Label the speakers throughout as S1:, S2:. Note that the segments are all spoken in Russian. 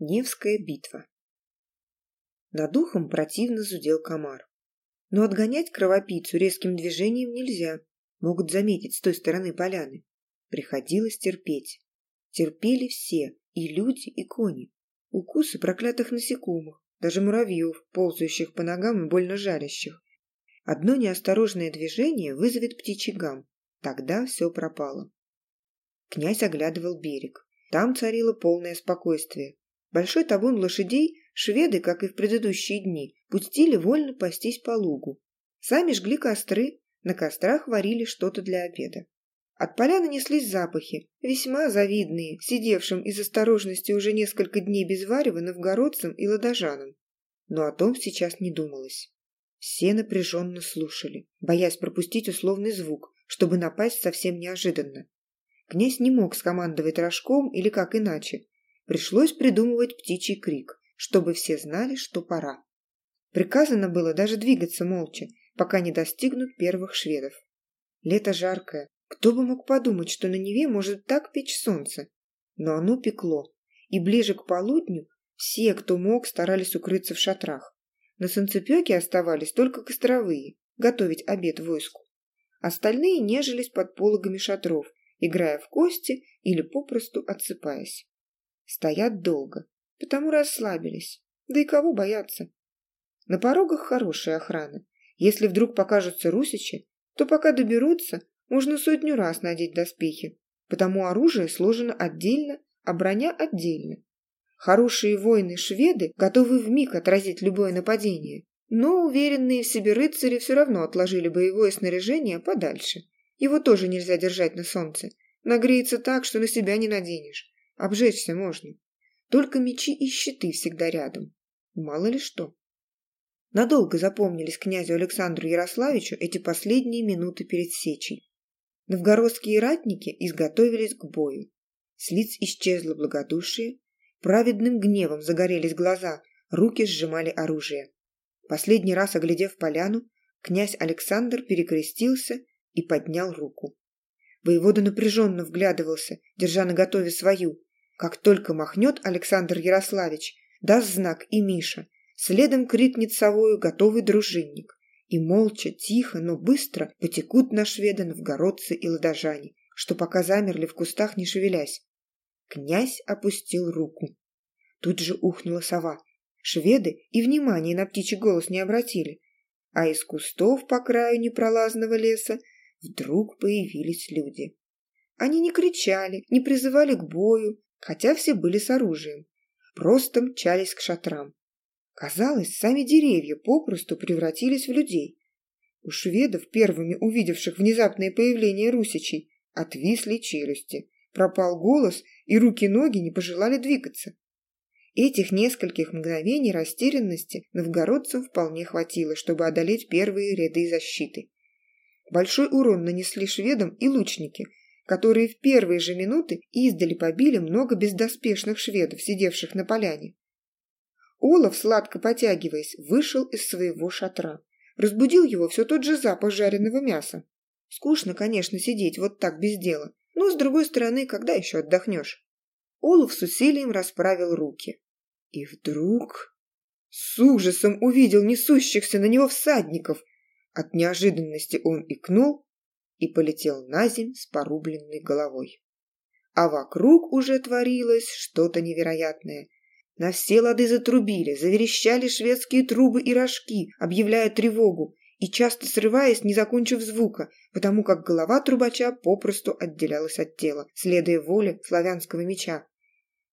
S1: Невская битва. Над ухом противно зудел комар. Но отгонять кровопийцу резким движением нельзя. Могут заметить с той стороны поляны. Приходилось терпеть. Терпели все, и люди, и кони. Укусы проклятых насекомых, даже муравьев, ползающих по ногам и больно жарящих. Одно неосторожное движение вызовет птичий гам. Тогда все пропало. Князь оглядывал берег. Там царило полное спокойствие. Большой табун лошадей шведы, как и в предыдущие дни, пустили вольно пастись по лугу. Сами жгли костры, на кострах варили что-то для обеда. От поляны неслись запахи, весьма завидные, сидевшим из осторожности уже несколько дней без варева новгородцам и ладожанам. Но о том сейчас не думалось. Все напряженно слушали, боясь пропустить условный звук, чтобы напасть совсем неожиданно. Князь не мог скомандовать рожком или как иначе, Пришлось придумывать птичий крик, чтобы все знали, что пора. Приказано было даже двигаться молча, пока не достигнут первых шведов. Лето жаркое. Кто бы мог подумать, что на Неве может так печь солнце? Но оно пекло. И ближе к полудню все, кто мог, старались укрыться в шатрах. На солнцепеке оставались только костровые, готовить обед войску. Остальные нежились под пологами шатров, играя в кости или попросту отсыпаясь. Стоят долго, потому расслабились. Да и кого бояться? На порогах хорошая охрана. Если вдруг покажутся русичи, то пока доберутся, можно сотню раз надеть доспехи, потому оружие сложено отдельно, а броня отдельно. Хорошие воины-шведы готовы вмиг отразить любое нападение, но уверенные в себе рыцари все равно отложили боевое снаряжение подальше. Его тоже нельзя держать на солнце. Нагреется так, что на себя не наденешь. Обжечься можно. Только мечи и щиты всегда рядом. Мало ли что. Надолго запомнились князю Александру Ярославичу эти последние минуты перед сечей. Новгородские ратники изготовились к бою. С лиц исчезло благодушие, праведным гневом загорелись глаза, руки сжимали оружие. Последний раз оглядев поляну, князь Александр перекрестился и поднял руку. Воевода напряженно вглядывался, держа наготове свою. Как только махнет Александр Ярославич, даст знак и Миша. Следом крикнет совою готовый дружинник. И молча, тихо, но быстро потекут на шведа новгородцы и ладожане, что пока замерли в кустах, не шевелясь. Князь опустил руку. Тут же ухнула сова. Шведы и внимания на птичий голос не обратили, а из кустов по краю непролазного леса вдруг появились люди. Они не кричали, не призывали к бою, хотя все были с оружием. Просто мчались к шатрам. Казалось, сами деревья попросту превратились в людей. У шведов, первыми увидевших внезапное появление русичей, отвисли челюсти, пропал голос, и руки-ноги не пожелали двигаться. Этих нескольких мгновений растерянности новгородцам вполне хватило, чтобы одолеть первые ряды защиты. Большой урон нанесли шведам и лучники, которые в первые же минуты издали побили много бездоспешных шведов, сидевших на поляне. Олаф, сладко потягиваясь, вышел из своего шатра. Разбудил его все тот же запах жареного мяса. Скучно, конечно, сидеть вот так без дела, но, с другой стороны, когда еще отдохнешь? Олаф с усилием расправил руки. И вдруг с ужасом увидел несущихся на него всадников – от неожиданности он икнул и полетел на земь с порубленной головой. А вокруг уже творилось что-то невероятное. На все лады затрубили, заверещали шведские трубы и рожки, объявляя тревогу, и часто срываясь, не закончив звука, потому как голова трубача попросту отделялась от тела, следуя воле славянского меча.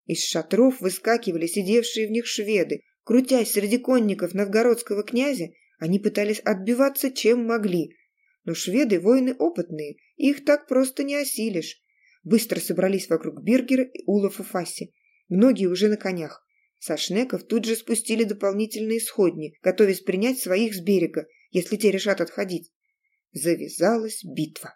S1: Из шатров выскакивали сидевшие в них шведы, крутясь среди конников новгородского князя они пытались отбиваться чем могли, но шведы воины опытные, их так просто не осилишь. Быстро собрались вокруг Бергера и Улафа Фасси. Многие уже на конях. Со шнеков тут же спустили дополнительные сходни, готовясь принять своих с берега, если те решат отходить. Завязалась битва.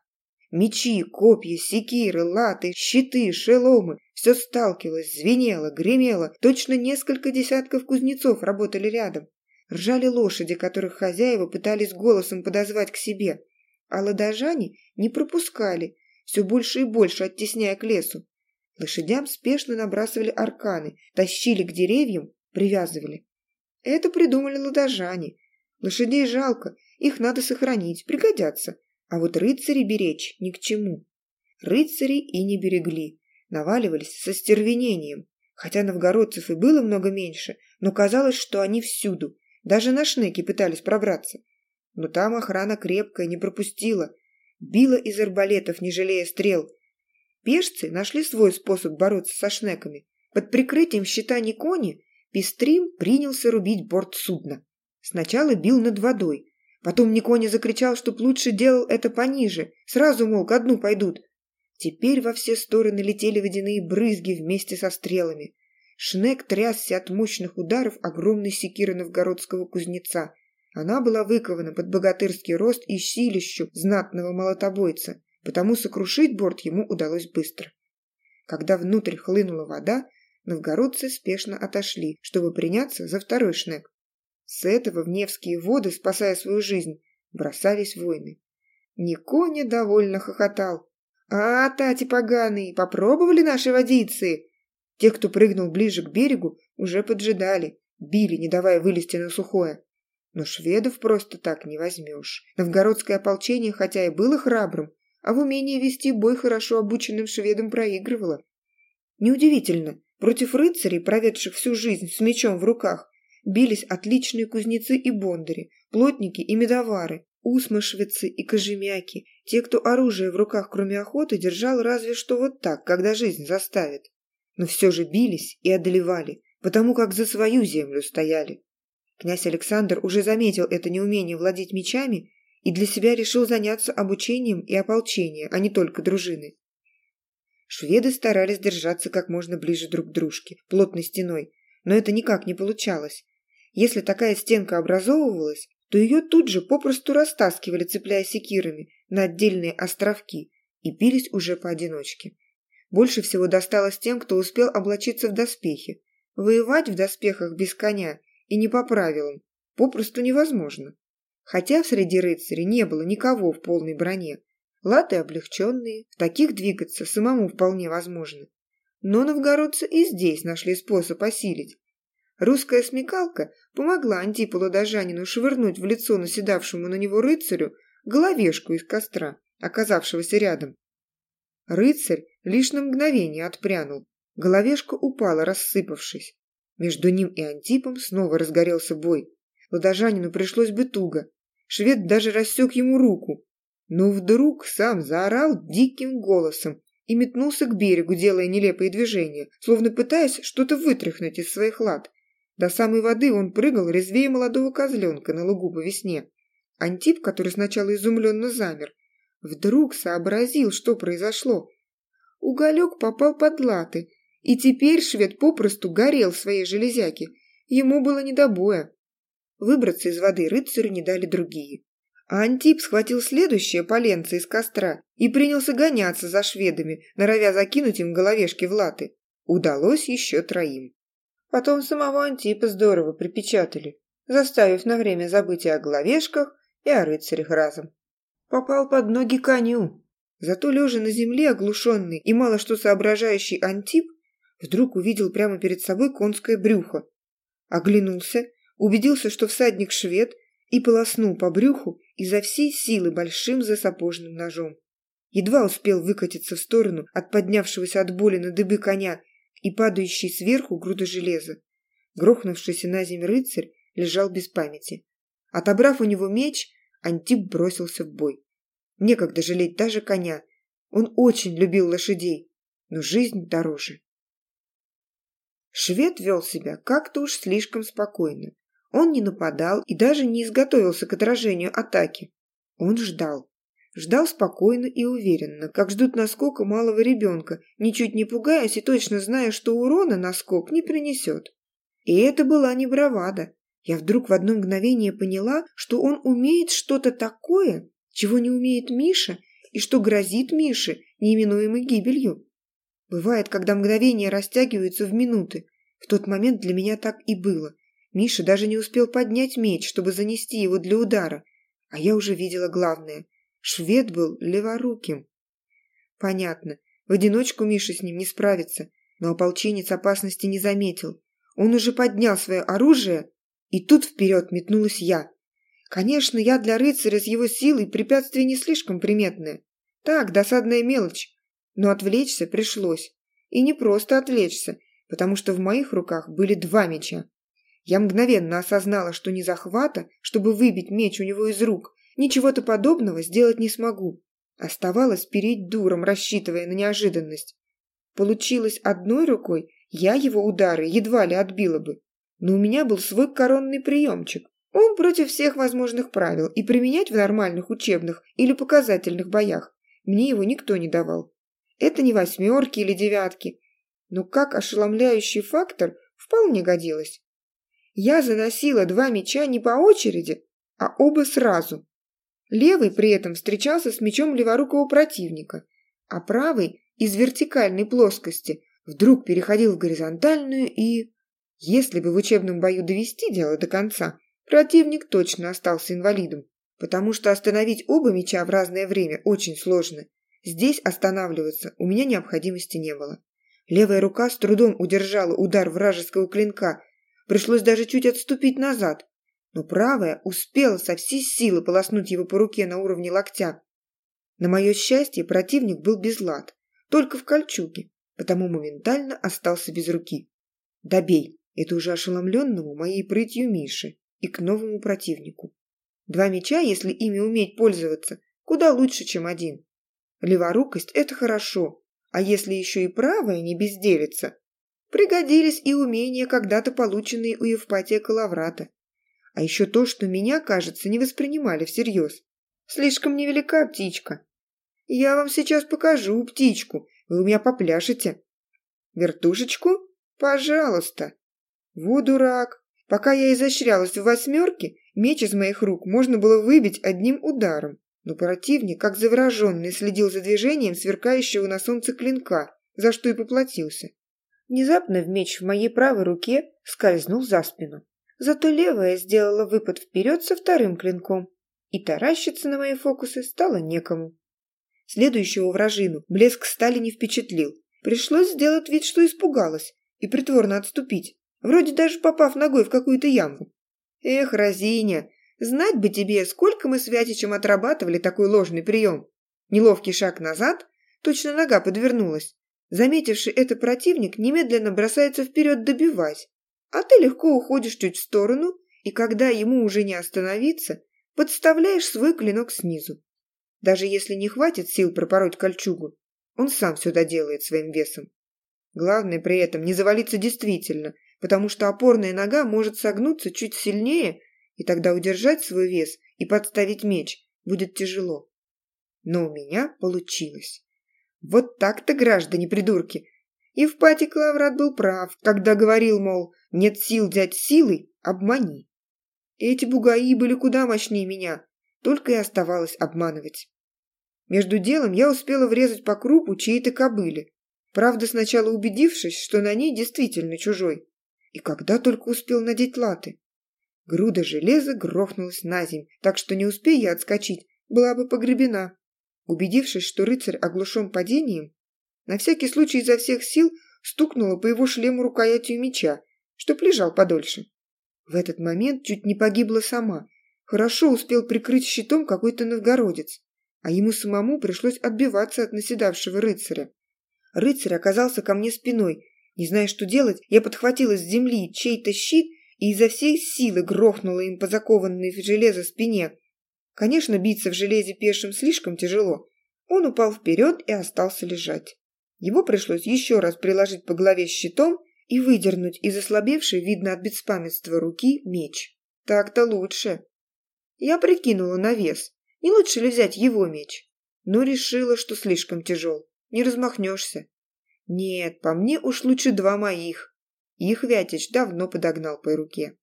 S1: Мечи, копья, секиры, латы, щиты, шеломы – все сталкивалось, звенело, гремело. Точно несколько десятков кузнецов работали рядом. Ржали лошади, которых хозяева пытались голосом подозвать к себе, а ладожане не пропускали, все больше и больше оттесняя к лесу. Лошадям спешно набрасывали арканы, тащили к деревьям, привязывали. Это придумали ладожане. Лошадей жалко, их надо сохранить, пригодятся. А вот рыцари беречь ни к чему. Рыцари и не берегли, наваливались со стервенением. Хотя новгородцев и было много меньше, но казалось, что они всюду. Даже на шнеки пытались пробраться. Но там охрана крепкая, не пропустила. Била из арбалетов, не жалея стрел. Пешцы нашли свой способ бороться со шнеками. Под прикрытием щита Никони Пестрим принялся рубить борт судна. Сначала бил над водой. Потом Никони закричал, чтоб лучше делал это пониже. Сразу, мол, ко дну пойдут. Теперь во все стороны летели водяные брызги вместе со стрелами. Шнек трясся от мощных ударов огромной секиры новгородского кузнеца. Она была выкована под богатырский рост и силищу знатного молотобойца, потому сокрушить борт ему удалось быстро. Когда внутрь хлынула вода, новгородцы спешно отошли, чтобы приняться за второй шнек. С этого в Невские воды, спасая свою жизнь, бросались воины. Никоня довольно хохотал. «А, тати поганые, попробовали наши водицы?» Те, кто прыгнул ближе к берегу, уже поджидали, били, не давая вылезти на сухое. Но шведов просто так не возьмешь. Новгородское ополчение, хотя и было храбрым, а в умении вести бой хорошо обученным шведам проигрывало. Неудивительно, против рыцарей, проведших всю жизнь с мечом в руках, бились отличные кузнецы и бондари, плотники и медовары, усмышвицы и кожемяки, те, кто оружие в руках, кроме охоты, держал разве что вот так, когда жизнь заставит. Но все же бились и одолевали, потому как за свою землю стояли. Князь Александр уже заметил это неумение владеть мечами и для себя решил заняться обучением и ополчением, а не только дружины. Шведы старались держаться как можно ближе друг к дружке, плотной стеной, но это никак не получалось. Если такая стенка образовывалась, то ее тут же попросту растаскивали, цепляя секирами на отдельные островки, и бились уже поодиночке. Больше всего досталось тем, кто успел облачиться в доспехи. Воевать в доспехах без коня и не по правилам попросту невозможно. Хотя среди рыцарей не было никого в полной броне. Латы облегченные, в таких двигаться самому вполне возможно. Но новгородцы и здесь нашли способ осилить. Русская смекалка помогла Антипу Ладожанину швырнуть в лицо наседавшему на него рыцарю головешку из костра, оказавшегося рядом. Рыцарь лишь на мгновение отпрянул. Головешка упала, рассыпавшись. Между ним и Антипом снова разгорелся бой. Ладожанину пришлось бы туго. Швед даже рассек ему руку. Но вдруг сам заорал диким голосом и метнулся к берегу, делая нелепые движения, словно пытаясь что-то вытряхнуть из своих лад. До самой воды он прыгал резвее молодого козленка на лугу по весне. Антип, который сначала изумленно замер, вдруг сообразил, что произошло. Уголек попал под латы, и теперь швед попросту горел в своей железяке. Ему было не до боя. Выбраться из воды рыцарю не дали другие. А Антип схватил следующее поленце из костра и принялся гоняться за шведами, норовя закинуть им головешки в латы. Удалось еще троим. Потом самого Антипа здорово припечатали, заставив на время забыть о головешках, и о рыцарях разом. Попал под ноги коню. Зато, лежа на земле, оглушенный и мало что соображающий Антип, вдруг увидел прямо перед собой конское брюхо. Оглянулся, убедился, что всадник швед, и полоснул по брюху изо всей силы большим засапожным ножом. Едва успел выкатиться в сторону от поднявшегося от боли на дыбы коня и падающий сверху груда железа. Грохнувшийся на землю рыцарь лежал без памяти. Отобрав у него меч, Антип бросился в бой. Некогда жалеть даже коня. Он очень любил лошадей, но жизнь дороже. Швед вел себя как-то уж слишком спокойно. Он не нападал и даже не изготовился к отражению атаки. Он ждал. Ждал спокойно и уверенно, как ждут наскока малого ребенка, ничуть не пугаясь и точно зная, что урона наскок не принесет. И это была не бравада. Я вдруг в одно мгновение поняла, что он умеет что-то такое, чего не умеет Миша, и что грозит Мише неименуемой гибелью. Бывает, когда мгновения растягиваются в минуты. В тот момент для меня так и было. Миша даже не успел поднять меч, чтобы занести его для удара. А я уже видела главное. Швед был леворуким. Понятно, В одиночку Миша с ним не справится, но ополченец опасности не заметил. Он уже поднял свое оружие, и тут вперед метнулась я. Конечно, я для рыцаря с его силой препятствие не слишком приметное. Так, досадная мелочь. Но отвлечься пришлось. И не просто отвлечься, потому что в моих руках были два меча. Я мгновенно осознала, что ни захвата, чтобы выбить меч у него из рук, ничего-то подобного сделать не смогу. Оставалось переть дуром, рассчитывая на неожиданность. Получилось одной рукой, я его удары едва ли отбила бы. Но у меня был свой коронный приемчик. Он против всех возможных правил, и применять в нормальных учебных или показательных боях мне его никто не давал. Это не восьмерки или девятки, но как ошеломляющий фактор вполне годилось. Я заносила два меча не по очереди, а оба сразу. Левый при этом встречался с мечом леворукого противника, а правый из вертикальной плоскости вдруг переходил в горизонтальную и... Если бы в учебном бою довести дело до конца, противник точно остался инвалидом, потому что остановить оба меча в разное время очень сложно. Здесь останавливаться у меня необходимости не было. Левая рука с трудом удержала удар вражеского клинка, пришлось даже чуть отступить назад, но правая успела со всей силы полоснуть его по руке на уровне локтя. На мое счастье, противник был без лад, только в кольчуге, потому моментально остался без руки. Добей, это уже ошеломленному моей прытью Миши и к новому противнику. Два меча, если ими уметь пользоваться, куда лучше, чем один. Леворукость – это хорошо, а если еще и правая не безделится, пригодились и умения, когда-то полученные у Евпатия Калаврата. А еще то, что меня, кажется, не воспринимали всерьез. Слишком невелика птичка. Я вам сейчас покажу птичку, вы у меня попляшете. Вертушечку? Пожалуйста. Вот дурак. Пока я изощрялась в восьмерке, меч из моих рук можно было выбить одним ударом. Но противник, как завороженный, следил за движением сверкающего на солнце клинка, за что и поплатился. Внезапно в меч в моей правой руке скользнул за спину. Зато левая сделала выпад вперед со вторым клинком, и таращиться на мои фокусы стало некому. Следующего вражину блеск стали не впечатлил. Пришлось сделать вид, что испугалась, и притворно отступить, вроде даже попав ногой в какую-то яму. Эх, Розиня, знать бы тебе, сколько мы с Вятичем отрабатывали такой ложный прием. Неловкий шаг назад, точно нога подвернулась. Заметивший это противник немедленно бросается вперед добивать, а ты легко уходишь чуть в сторону, и когда ему уже не остановиться, подставляешь свой клинок снизу. Даже если не хватит сил пропороть кольчугу, он сам все доделает своим весом. Главное при этом не завалиться действительно, потому что опорная нога может согнуться чуть сильнее, и тогда удержать свой вес и подставить меч будет тяжело. Но у меня получилось. Вот так-то, граждане-придурки. И в пати Клаврат был прав, когда говорил, мол, нет сил взять силой, обмани. Эти бугаи были куда мощнее меня, только и оставалось обманывать. Между делом я успела врезать по крупу чьей-то кобыле, правда, сначала убедившись, что на ней действительно чужой. И когда только успел надеть латы. Груда железа грохнулась на земь, так что не успея я отскочить, была бы погребена. Убедившись, что рыцарь оглушен падением, на всякий случай изо всех сил стукнула по его шлему рукоятью меча, чтоб лежал подольше. В этот момент чуть не погибла сама. Хорошо успел прикрыть щитом какой-то новгородец, а ему самому пришлось отбиваться от наседавшего рыцаря. Рыцарь оказался ко мне спиной. Не зная, что делать, я подхватила с земли чей-то щит и изо всей силы грохнула им по закованной в железо спине. Конечно, биться в железе пешим слишком тяжело. Он упал вперед и остался лежать. Его пришлось еще раз приложить по голове щитом и выдернуть из ослабевшей, видно от беспамятства руки, меч. Так-то лучше. Я прикинула на вес, не лучше ли взять его меч, но решила, что слишком тяжел, не размахнешься. Нет, по мне уж лучше два моих. Их Вятич давно подогнал по руке.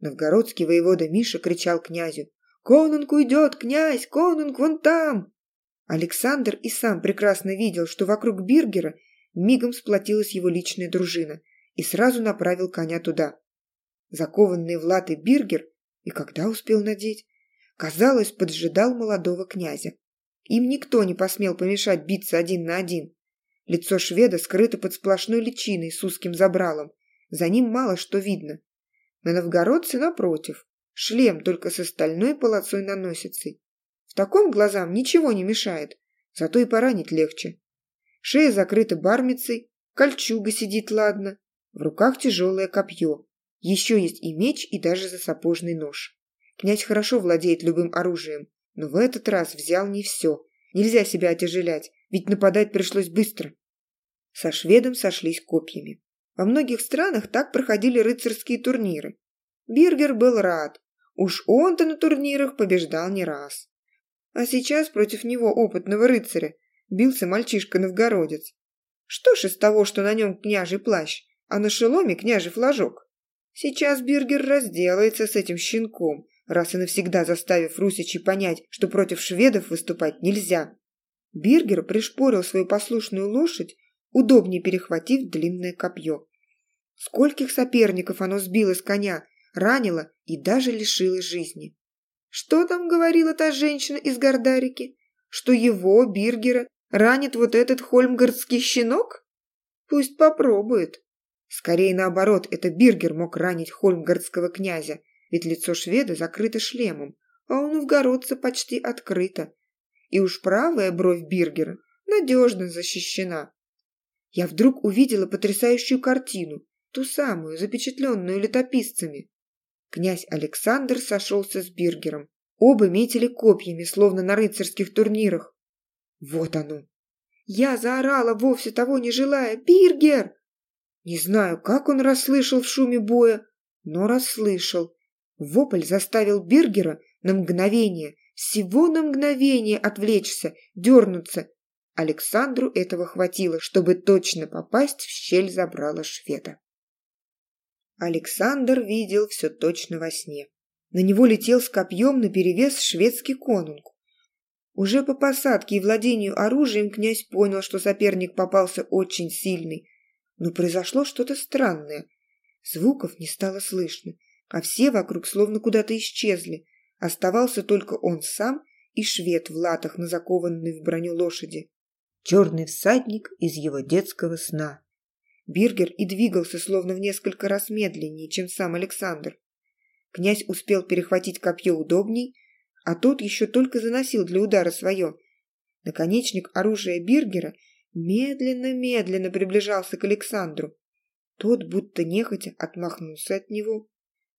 S1: Новгородский воевода Миша кричал князю. «Конунг уйдет, князь! Конунг вон там!» Александр и сам прекрасно видел, что вокруг Биргера мигом сплотилась его личная дружина и сразу направил коня туда. Закованный в латы Биргер, и когда успел надеть, казалось, поджидал молодого князя. Им никто не посмел помешать биться один на один. Лицо шведа скрыто под сплошной личиной с узким забралом. За ним мало что видно. На новгородце, напротив, шлем только с остальной полосой на носицей. В таком глазам ничего не мешает, зато и поранить легче. Шея закрыта бармицей, кольчуга сидит ладно, в руках тяжелое копье. Еще есть и меч, и даже засапожный нож. Князь хорошо владеет любым оружием, но в этот раз взял не все. Нельзя себя отяжелять, ведь нападать пришлось быстро. Со шведом сошлись копьями. Во многих странах так проходили рыцарские турниры. Биргер был рад. Уж он-то на турнирах побеждал не раз. А сейчас против него, опытного рыцаря, бился мальчишка-новгородец. Что ж из того, что на нем княжий плащ, а на шеломе княжий флажок? Сейчас Биргер разделается с этим щенком, раз и навсегда заставив русичей понять, что против шведов выступать нельзя. Биргер пришпорил свою послушную лошадь, удобнее перехватив длинное копье. Скольких соперников оно сбило с коня, ранило и даже лишило жизни. Что там говорила та женщина из Гордарики? Что его, Биргера, ранит вот этот хольмгардский щенок? Пусть попробует. Скорее наоборот, это Биргер мог ранить хольмгардского князя, ведь лицо шведа закрыто шлемом, а у новгородца почти открыто. И уж правая бровь Биргера надежно защищена. Я вдруг увидела потрясающую картину, ту самую, запечатленную летописцами. Князь Александр сошелся с Биргером. Оба метили копьями, словно на рыцарских турнирах. Вот оно. Я заорала, вовсе того не желая. «Биргер!» Не знаю, как он расслышал в шуме боя, но расслышал. Вопль заставил Биргера на мгновение, всего на мгновение отвлечься, дернуться. Александру этого хватило, чтобы точно попасть в щель забрала шведа. Александр видел все точно во сне. На него летел с копьем наперевес шведский конунг. Уже по посадке и владению оружием князь понял, что соперник попался очень сильный. Но произошло что-то странное. Звуков не стало слышно, а все вокруг словно куда-то исчезли. Оставался только он сам и швед в латах на закованной в броню лошади. Черный всадник из его детского сна. Биргер и двигался словно в несколько раз медленнее, чем сам Александр. Князь успел перехватить копье удобней, а тот еще только заносил для удара свое. Наконечник оружия Биргера медленно-медленно приближался к Александру. Тот, будто нехотя, отмахнулся от него.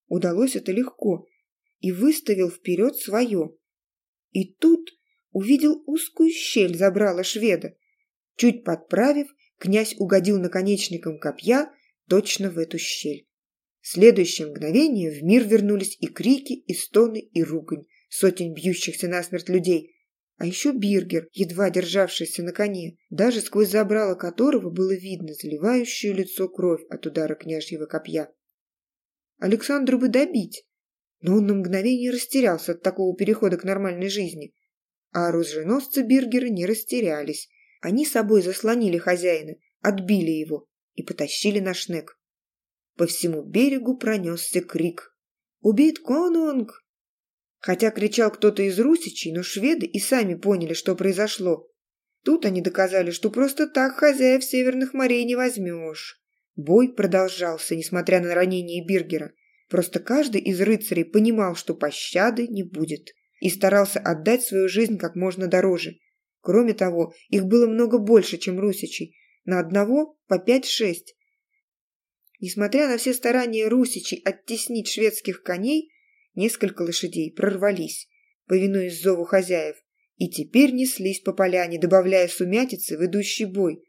S1: Удалось это легко и выставил вперед свое. И тут увидел узкую щель забрала шведа. Чуть подправив, князь угодил наконечником копья точно в эту щель. В следующее мгновение в мир вернулись и крики, и стоны, и ругань сотен бьющихся насмерть людей, а еще Биргер, едва державшийся на коне, даже сквозь забрало которого было видно заливающее лицо кровь от удара княжьего копья. Александру бы добить, но он на мгновение растерялся от такого перехода к нормальной жизни. А оруженосцы Биргера не растерялись. Они собой заслонили хозяина, отбили его и потащили на шнек. По всему берегу пронесся крик. «Убит конунг! Хотя кричал кто-то из русичей, но шведы и сами поняли, что произошло. Тут они доказали, что просто так хозяев северных морей не возьмешь. Бой продолжался, несмотря на ранение Биргера. Просто каждый из рыцарей понимал, что пощады не будет, и старался отдать свою жизнь как можно дороже. Кроме того, их было много больше, чем русичей. На одного по пять-шесть. Несмотря на все старания русичей оттеснить шведских коней, Несколько лошадей прорвались, повинуясь зову хозяев, и теперь неслись по поляне, добавляя сумятицы в идущий бой.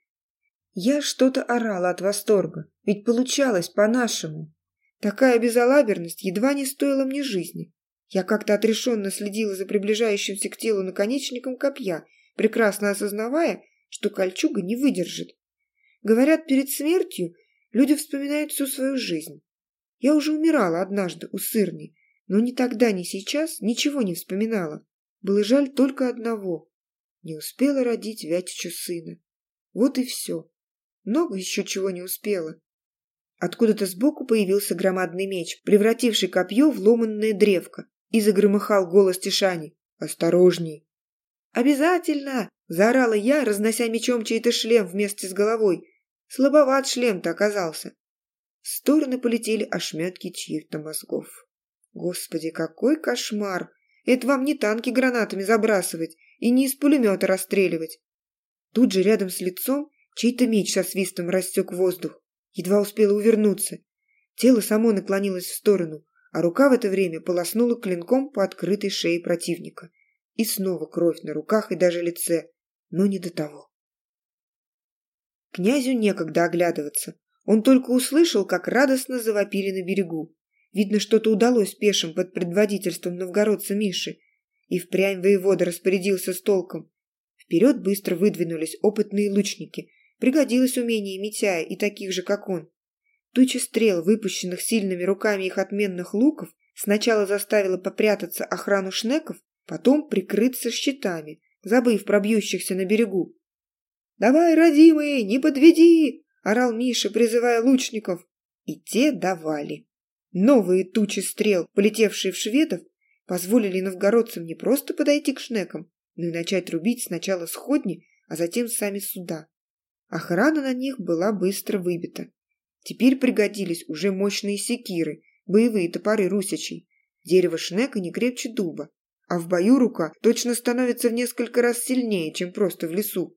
S1: Я что-то орала от восторга, ведь получалось по-нашему. Такая безалаберность едва не стоила мне жизни. Я как-то отрешенно следила за приближающимся к телу наконечником копья, прекрасно осознавая, что кольчуга не выдержит. Говорят, перед смертью люди вспоминают всю свою жизнь. Я уже умирала однажды у сырни, но ни тогда, ни сейчас ничего не вспоминала. Было жаль только одного. Не успела родить Вятичу сына. Вот и все. Много еще чего не успела. Откуда-то сбоку появился громадный меч, превративший копье в ломанное древко, и загромыхал голос Тишани. «Осторожней!» «Обязательно!» – заорала я, разнося мечом чей-то шлем вместе с головой. Слабоват шлем-то оказался. В стороны полетели ошметки чьих-то мозгов. Господи, какой кошмар! Это вам не танки гранатами забрасывать и не из пулемета расстреливать. Тут же рядом с лицом чей-то меч со свистом рассек воздух. Едва успела увернуться. Тело само наклонилось в сторону, а рука в это время полоснула клинком по открытой шее противника. И снова кровь на руках и даже лице, но не до того. Князю некогда оглядываться. Он только услышал, как радостно завопили на берегу. Видно, что-то удалось пешим под предводительством новгородца Миши. И впрямь воевода распорядился с толком. Вперед быстро выдвинулись опытные лучники. Пригодилось умение Митяя и таких же, как он. Туча стрел, выпущенных сильными руками их отменных луков, сначала заставила попрятаться охрану шнеков, потом прикрыться щитами, забыв про бьющихся на берегу. «Давай, родимые, не подведи!» – орал Миша, призывая лучников. И те давали. Новые тучи стрел, полетевшие в шведов, позволили новгородцам не просто подойти к шнекам, но и начать рубить сначала сходни, а затем сами суда. Охрана на них была быстро выбита. Теперь пригодились уже мощные секиры, боевые топоры русичей. Дерево шнека не крепче дуба, а в бою рука точно становится в несколько раз сильнее, чем просто в лесу.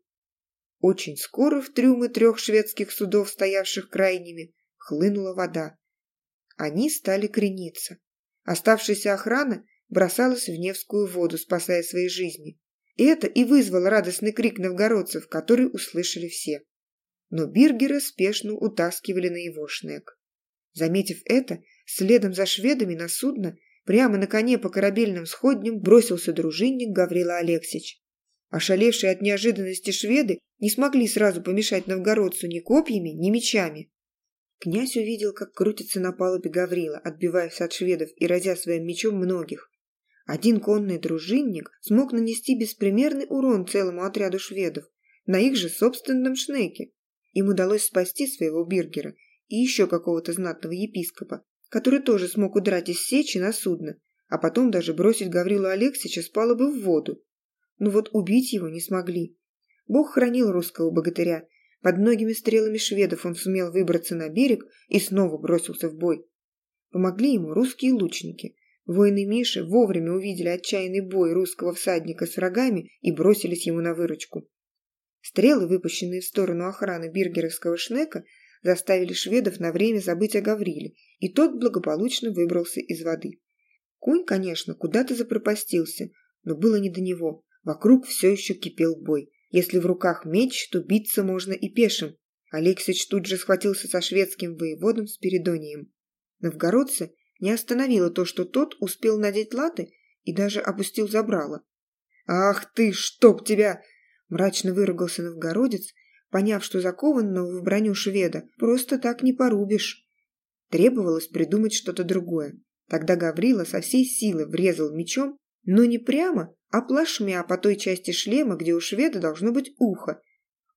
S1: Очень скоро в трюмы трех шведских судов, стоявших крайними, хлынула вода. Они стали крениться. Оставшаяся охрана бросалась в Невскую воду, спасая свои жизни. И это и вызвало радостный крик новгородцев, который услышали все но Биргера спешно утаскивали на его шнек. Заметив это, следом за шведами на судно, прямо на коне по корабельным сходням бросился дружинник Гаврила Алексич. Ошалевшие от неожиданности шведы не смогли сразу помешать новгородцу ни копьями, ни мечами. Князь увидел, как крутится на палубе Гаврила, отбиваясь от шведов и разя своим мечом многих. Один конный дружинник смог нанести беспримерный урон целому отряду шведов на их же собственном шнеке. Им удалось спасти своего Биргера и еще какого-то знатного епископа, который тоже смог удрать из сечи на судно, а потом даже бросить Гаврилу Алексича с палубы в воду. Но вот убить его не смогли. Бог хранил русского богатыря. Под многими стрелами шведов он сумел выбраться на берег и снова бросился в бой. Помогли ему русские лучники. Воины Миши вовремя увидели отчаянный бой русского всадника с врагами и бросились ему на выручку. Стрелы, выпущенные в сторону охраны биргеровского шнека, заставили шведов на время забыть о Гавриле, и тот благополучно выбрался из воды. Конь, конечно, куда-то запропастился, но было не до него. Вокруг все еще кипел бой. Если в руках меч, то биться можно и пешим. Алексич тут же схватился со шведским воеводом Спиридонием. Новгородца не остановило то, что тот успел надеть латы и даже опустил забрало. «Ах ты, чтоб тебя!» Мрачно выругался новгородец, поняв, что закованного в броню шведа просто так не порубишь. Требовалось придумать что-то другое. Тогда Гаврила со всей силы врезал мечом, но не прямо, а плашмя по той части шлема, где у шведа должно быть ухо.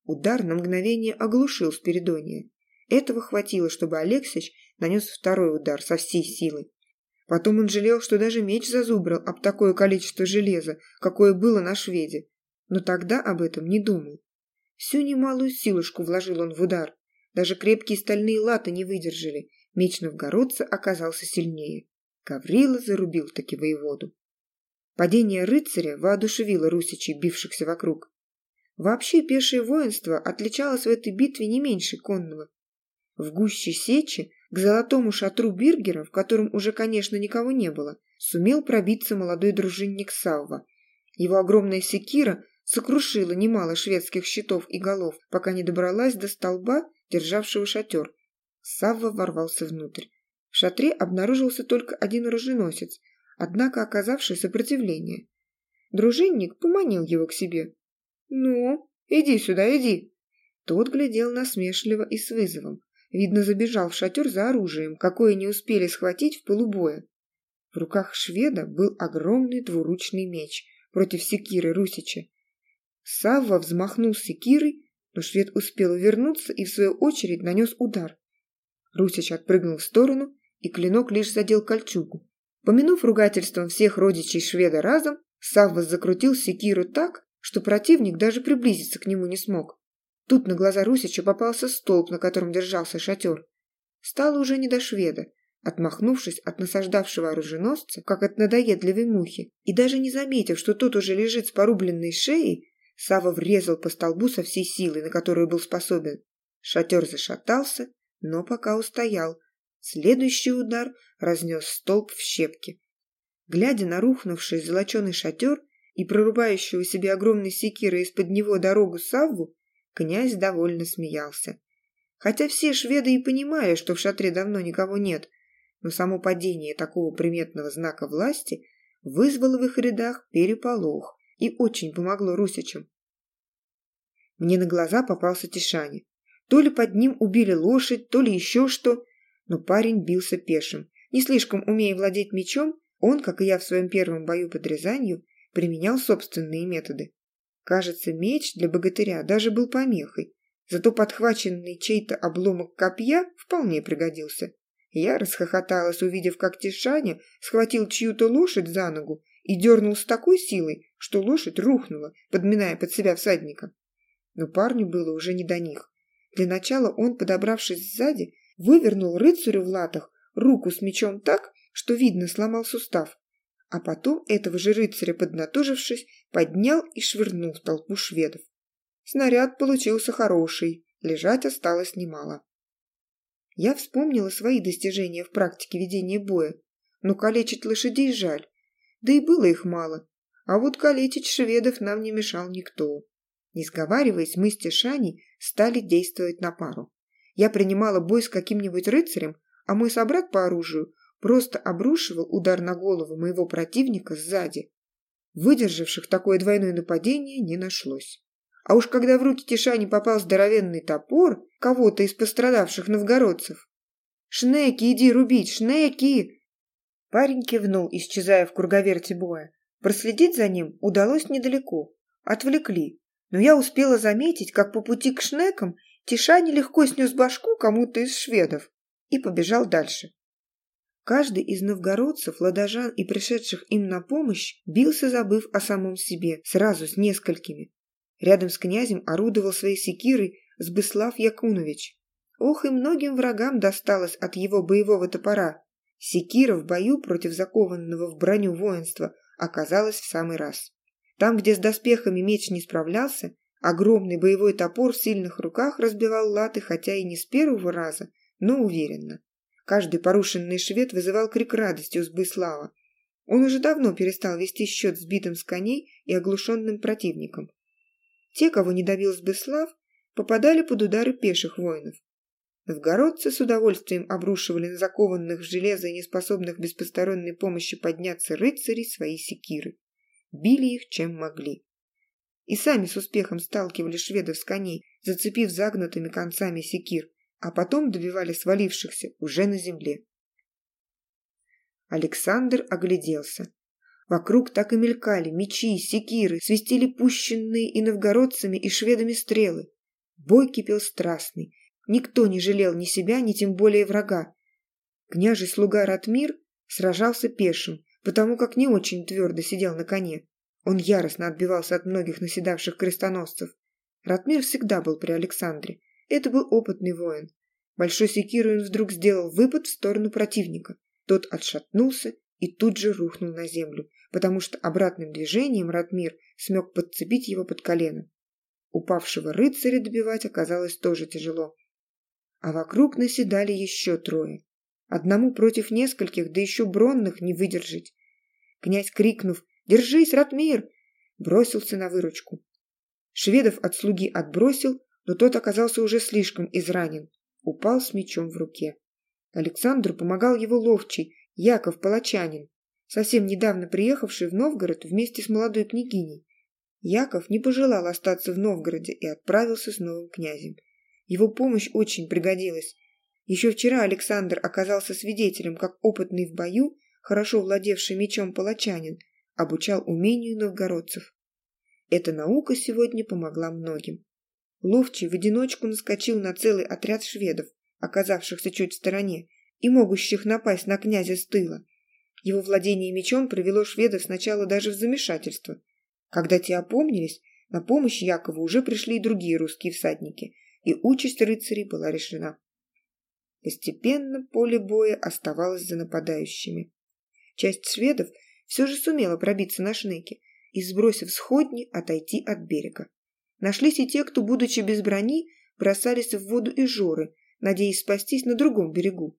S1: Удар на мгновение оглушил Спиридония. Этого хватило, чтобы Алексич нанес второй удар со всей силы. Потом он жалел, что даже меч зазубрил об такое количество железа, какое было на шведе но тогда об этом не думал. Всю немалую силушку вложил он в удар. Даже крепкие стальные латы не выдержали. Меч новгородца оказался сильнее. Гаврила зарубил таки воеводу. Падение рыцаря воодушевило русичей, бившихся вокруг. Вообще пешее воинство отличалось в этой битве не меньше конного. В гуще сечи к золотому шатру Биргера, в котором уже, конечно, никого не было, сумел пробиться молодой дружинник Савва. Его огромная секира сокрушила немало шведских щитов и голов, пока не добралась до столба, державшего шатер. Савва ворвался внутрь. В шатре обнаружился только один оруженосец, однако оказавший сопротивление. Дружинник поманил его к себе. «Ну, иди сюда, иди!» Тот глядел насмешливо и с вызовом. Видно, забежал в шатер за оружием, какое не успели схватить в полубоя. В руках шведа был огромный двуручный меч против секиры Русича. Савва взмахнул секирой, но швед успел увернуться и в свою очередь нанес удар. Русич отпрыгнул в сторону, и клинок лишь задел кольчугу. Помянув ругательством всех родичей шведа разом, Савва закрутил секиру так, что противник даже приблизиться к нему не смог. Тут на глаза Русича попался столб, на котором держался шатер. Стало уже не до шведа. Отмахнувшись от насаждавшего оруженосца, как от надоедливой мухи, и даже не заметив, что тот уже лежит с порубленной шеей, Сава врезал по столбу со всей силой, на которую был способен. Шатер зашатался, но пока устоял. Следующий удар разнес столб в щепки. Глядя на рухнувший золоченый шатер и прорубающего себе огромной секирой из-под него дорогу Савву, князь довольно смеялся. Хотя все шведы и понимали, что в шатре давно никого нет, но само падение такого приметного знака власти вызвало в их рядах переполох и очень помогло русичам. Мне на глаза попался Тишани. То ли под ним убили лошадь, то ли еще что, но парень бился пешим. Не слишком умея владеть мечом, он, как и я в своем первом бою под Рязанью, применял собственные методы. Кажется, меч для богатыря даже был помехой, зато подхваченный чей-то обломок копья вполне пригодился. Я расхохоталась, увидев, как Тишаня схватил чью-то лошадь за ногу и дернул с такой силой, что лошадь рухнула, подминая под себя всадника. Но парню было уже не до них. Для начала он, подобравшись сзади, вывернул рыцарю в латах руку с мечом так, что, видно, сломал сустав, а потом этого же рыцаря, поднатужившись, поднял и швырнул в толпу шведов. Снаряд получился хороший, лежать осталось немало. Я вспомнила свои достижения в практике ведения боя, но калечить лошадей жаль, да и было их мало, а вот калечить шведов нам не мешал никто. Не сговариваясь, мы с Тишаней стали действовать на пару. Я принимала бой с каким-нибудь рыцарем, а мой собрат по оружию просто обрушивал удар на голову моего противника сзади. Выдержавших такое двойное нападение не нашлось. А уж когда в руки Тишани попал здоровенный топор кого-то из пострадавших новгородцев. «Шнеки, иди рубить! Шнеки!» Парень кивнул, исчезая в круговерте боя. Проследить за ним удалось недалеко. Отвлекли. Но я успела заметить, как по пути к шнекам Тишани легко снес башку кому-то из шведов и побежал дальше. Каждый из новгородцев, ладожан и пришедших им на помощь бился, забыв о самом себе, сразу с несколькими. Рядом с князем орудовал своей секирой Сбыслав Якунович. Ох, и многим врагам досталось от его боевого топора. Секира в бою против закованного в броню воинства оказалась в самый раз. Там, где с доспехами меч не справлялся, огромный боевой топор в сильных руках разбивал латы, хотя и не с первого раза, но уверенно. Каждый порушенный швед вызывал крик радости у Сбыслава. Он уже давно перестал вести счет сбитым с коней и оглушенным противником. Те, кого не добил Сбыслав, попадали под удары пеших воинов. Новгородцы с удовольствием обрушивали на закованных в железо и неспособных без посторонней помощи подняться рыцарей свои секиры. Били их чем могли. И сами с успехом сталкивали шведов с коней, зацепив загнутыми концами секир, а потом добивали свалившихся уже на земле. Александр огляделся. Вокруг так и мелькали мечи, секиры, свистели пущенные и новгородцами, и шведами стрелы. Бой кипел страстный. Никто не жалел ни себя, ни тем более врага. Княжий слуга Ратмир сражался пешим, потому как не очень твердо сидел на коне. Он яростно отбивался от многих наседавших крестоносцев. Ратмир всегда был при Александре. Это был опытный воин. Большой секирой он вдруг сделал выпад в сторону противника. Тот отшатнулся и тут же рухнул на землю, потому что обратным движением Ратмир смог подцепить его под колено. Упавшего рыцаря добивать оказалось тоже тяжело. А вокруг наседали еще трое. Одному против нескольких, да еще бронных, не выдержать. Князь, крикнув «Держись, Ратмир!» бросился на выручку. Шведов от слуги отбросил, но тот оказался уже слишком изранен. Упал с мечом в руке. Александру помогал его ловчий, Яков Палачанин, совсем недавно приехавший в Новгород вместе с молодой княгиней. Яков не пожелал остаться в Новгороде и отправился с новым князем. Его помощь очень пригодилась. Еще вчера Александр оказался свидетелем, как опытный в бою, хорошо владевший мечом палачанин, обучал умению новгородцев. Эта наука сегодня помогла многим. Ловчий в одиночку наскочил на целый отряд шведов, оказавшихся чуть в стороне, и могущих напасть на князя с тыла. Его владение мечом привело шведов сначала даже в замешательство. Когда те опомнились, На помощь Якову уже пришли и другие русские всадники, и участь рыцарей была решена. Постепенно поле боя оставалось за нападающими. Часть шведов все же сумела пробиться на шнеке и, сбросив сходни, отойти от берега. Нашлись и те, кто, будучи без брони, бросались в воду и жоры, надеясь спастись на другом берегу.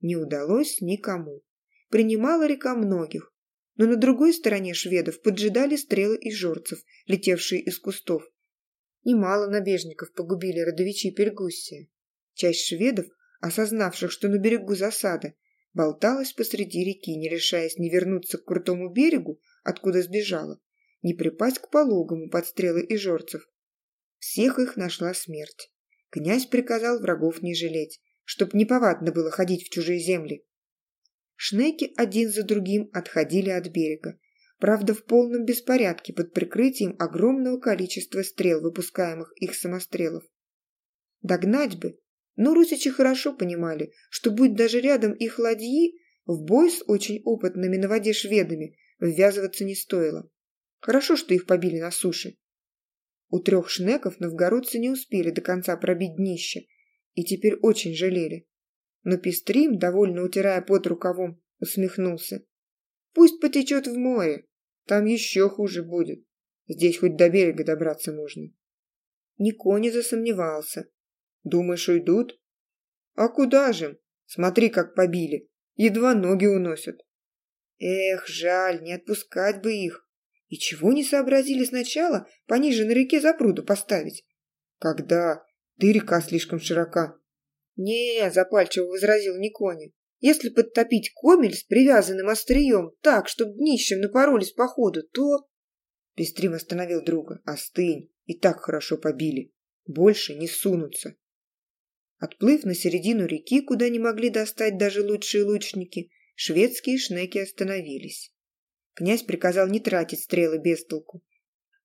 S1: Не удалось никому. Принимала река многих, но на другой стороне шведов поджидали стрелы из жорцев, летевшие из кустов. Немало набежников погубили родовичи Пельгуссия. Часть шведов, осознавших, что на берегу засада, болталась посреди реки, не решаясь ни вернуться к крутому берегу, откуда сбежала, ни припасть к пологому под стрелы и жорцев. Всех их нашла смерть. Князь приказал врагов не жалеть, чтоб неповадно было ходить в чужие земли. Шнеки один за другим отходили от берега, правда в полном беспорядке под прикрытием огромного количества стрел, выпускаемых их самострелов. Догнать бы, но русичи хорошо понимали, что будь даже рядом их ладьи, в бой с очень опытными на воде шведами ввязываться не стоило. Хорошо, что их побили на суше. У трех шнеков новгородцы не успели до конца пробить днище и теперь очень жалели. Но Пестрим, довольно утирая пот рукавом, усмехнулся. «Пусть потечет в море, там еще хуже будет. Здесь хоть до берега добраться можно». Нико не засомневался. «Думаешь, уйдут?» «А куда же? Смотри, как побили. Едва ноги уносят». «Эх, жаль, не отпускать бы их. И чего не сообразили сначала пониже на реке за пруду поставить?» «Когда? Ты река слишком широка». «Не», — запальчиво возразил Никони. «Если подтопить комель с привязанным острием так, чтобы днищем напоролись по ходу, то...» Пестрим остановил друга. «Остынь, и так хорошо побили. Больше не сунутся». Отплыв на середину реки, куда не могли достать даже лучшие лучники, шведские шнеки остановились. Князь приказал не тратить стрелы без толку.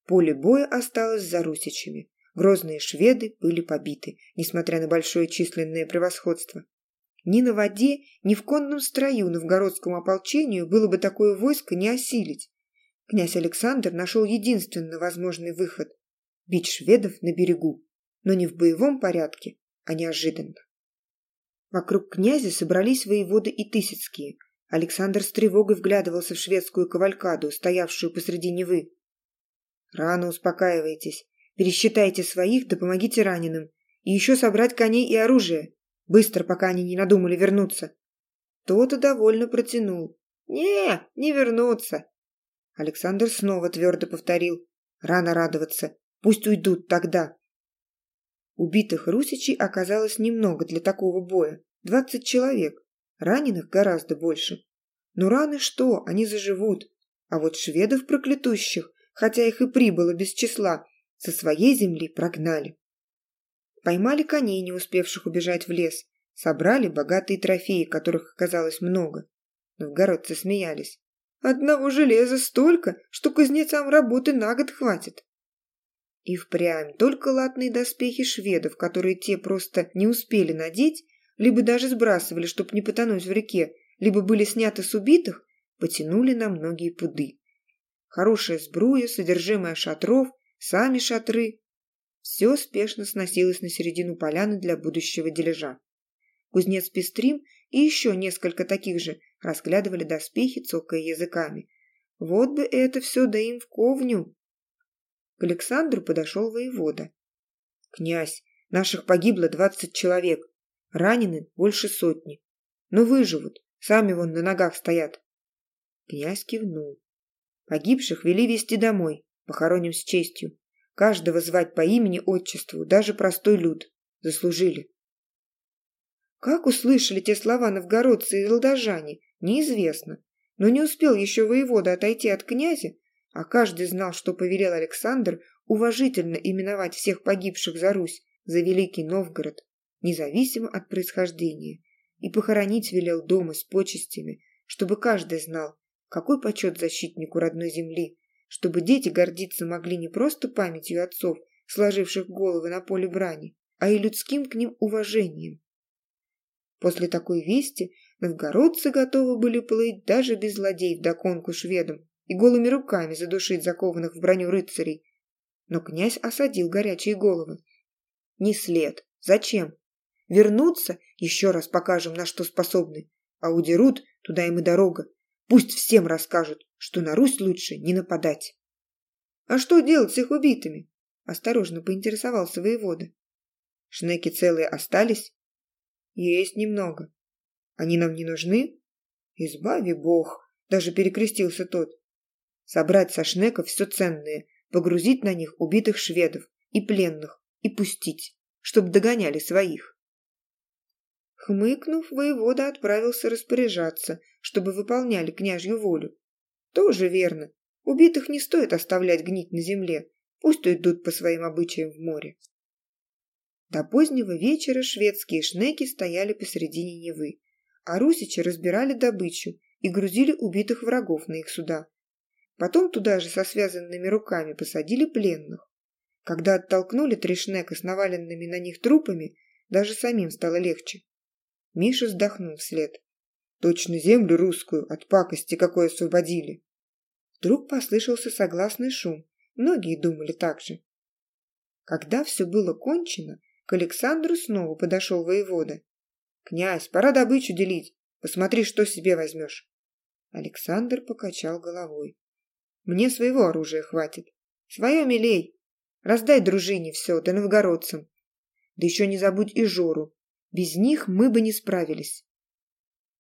S1: Поле боя осталось за русичами. Грозные шведы были побиты, несмотря на большое численное превосходство. Ни на воде, ни в конном строю новгородскому ополчению было бы такое войско не осилить. Князь Александр нашел единственно возможный выход – бить шведов на берегу, но не в боевом порядке, а неожиданно. Вокруг князя собрались воеводы и тысяцкие. Александр с тревогой вглядывался в шведскую кавалькаду, стоявшую посреди Невы. «Рано успокаивайтесь. Пересчитайте своих, да помогите раненым. И еще собрать коней и оружие. Быстро, пока они не надумали вернуться». Тот довольно протянул. «Не, не вернуться». Александр снова твердо повторил. «Рано радоваться. Пусть уйдут тогда». Убитых русичей оказалось немного для такого боя. Двадцать человек. Раненых гораздо больше. Но раны что, они заживут. А вот шведов проклятущих, хотя их и прибыло без числа, со своей земли прогнали. Поймали коней, не успевших убежать в лес. Собрали богатые трофеи, которых оказалось много. Новгородцы смеялись. Одного железа столько, что кузнецам работы на год хватит. И впрямь только латные доспехи шведов, которые те просто не успели надеть, либо даже сбрасывали, чтобы не потонуть в реке, либо были сняты с убитых, потянули на многие пуды. Хорошая сбруя, содержимое шатров, сами шатры. Все спешно сносилось на середину поляны для будущего дележа. Кузнец Пестрим и еще несколько таких же разглядывали доспехи, цокая языками. Вот бы это все да им в ковню! К Александру подошел воевода. «Князь, наших погибло двадцать человек, ранены больше сотни. Но выживут, сами вон на ногах стоят». Князь кивнул. Погибших вели вести домой, похороним с честью. Каждого звать по имени-отчеству, даже простой люд. Заслужили. Как услышали те слова новгородцы и лодожане, неизвестно. Но не успел еще воевода отойти от князя, а каждый знал, что повелел Александр уважительно именовать всех погибших за Русь, за Великий Новгород, независимо от происхождения, и похоронить велел дома с почестями, чтобы каждый знал, какой почет защитнику родной земли, чтобы дети гордиться могли не просто памятью отцов, сложивших головы на поле брани, а и людским к ним уважением. После такой вести новгородцы готовы были плыть даже без злодеев доконку шведам, и голыми руками задушить закованных в броню рыцарей. но князь осадил горячие головы. «Не след. Зачем? Вернуться, еще раз покажем, на что способны. А удерут, туда им и дорога. Пусть всем расскажут, что на Русь лучше не нападать». «А что делать с их убитыми?» – осторожно поинтересовался воевода. «Шнеки целые остались?» «Есть немного. Они нам не нужны?» «Избави бог!» – даже перекрестился тот. «Собрать со шнеков все ценное, погрузить на них убитых шведов и пленных и пустить, чтобы догоняли своих». Хмыкнув, воевода отправился распоряжаться, чтобы выполняли княжью волю. Тоже верно. Убитых не стоит оставлять гнить на земле, пусть идут по своим обычаям в море. До позднего вечера шведские шнеки стояли посредине Невы, а русичи разбирали добычу и грузили убитых врагов на их суда. Потом туда же со связанными руками посадили пленных. Когда оттолкнули три шнека с наваленными на них трупами, даже самим стало легче. Миша вздохнул вслед. Точно землю русскую от пакости какой освободили. Вдруг послышался согласный шум. Многие думали так же. Когда все было кончено, к Александру снова подошел воевода. «Князь, пора добычу делить. Посмотри, что себе возьмешь». Александр покачал головой. «Мне своего оружия хватит. Свое милей. Раздай дружине все, да новгородцам. Да еще не забудь и Жору. Без них мы бы не справились».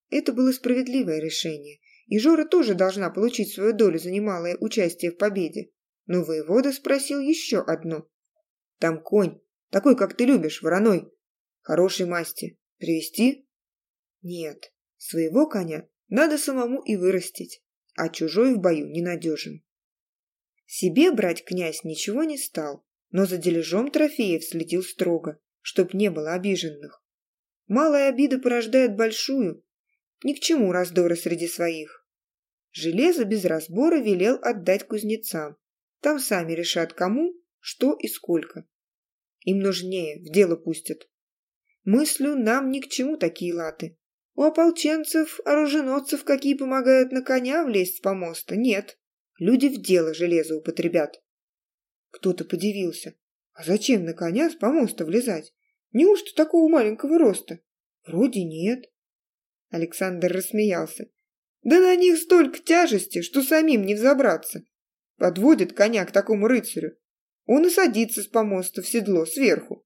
S1: Это было справедливое решение, и Жора тоже должна получить свою долю за немалое участие в победе. Но воевода спросил еще одно. «Там конь, такой, как ты любишь, вороной. Хорошей масти. Привезти? Нет, своего коня надо самому и вырастить, а чужой в бою ненадежен. Себе брать князь ничего не стал, но за дележом трофеев следил строго, чтоб не было обиженных. Малая обида порождает большую. Ни к чему раздоры среди своих. Железо без разбора велел отдать кузнецам. Там сами решат, кому, что и сколько. Им нужнее, в дело пустят. Мыслю, нам ни к чему такие латы. У ополченцев, оруженосцев, какие помогают на коня влезть с помоста, нет. Люди в дело железо употребят. Кто-то подивился. А зачем на коня с помоста влезать? Неужто такого маленького роста? Вроде нет. Александр рассмеялся. Да на них столько тяжести, что самим не взобраться. Подводит коня к такому рыцарю. Он и садится с помоста в седло сверху.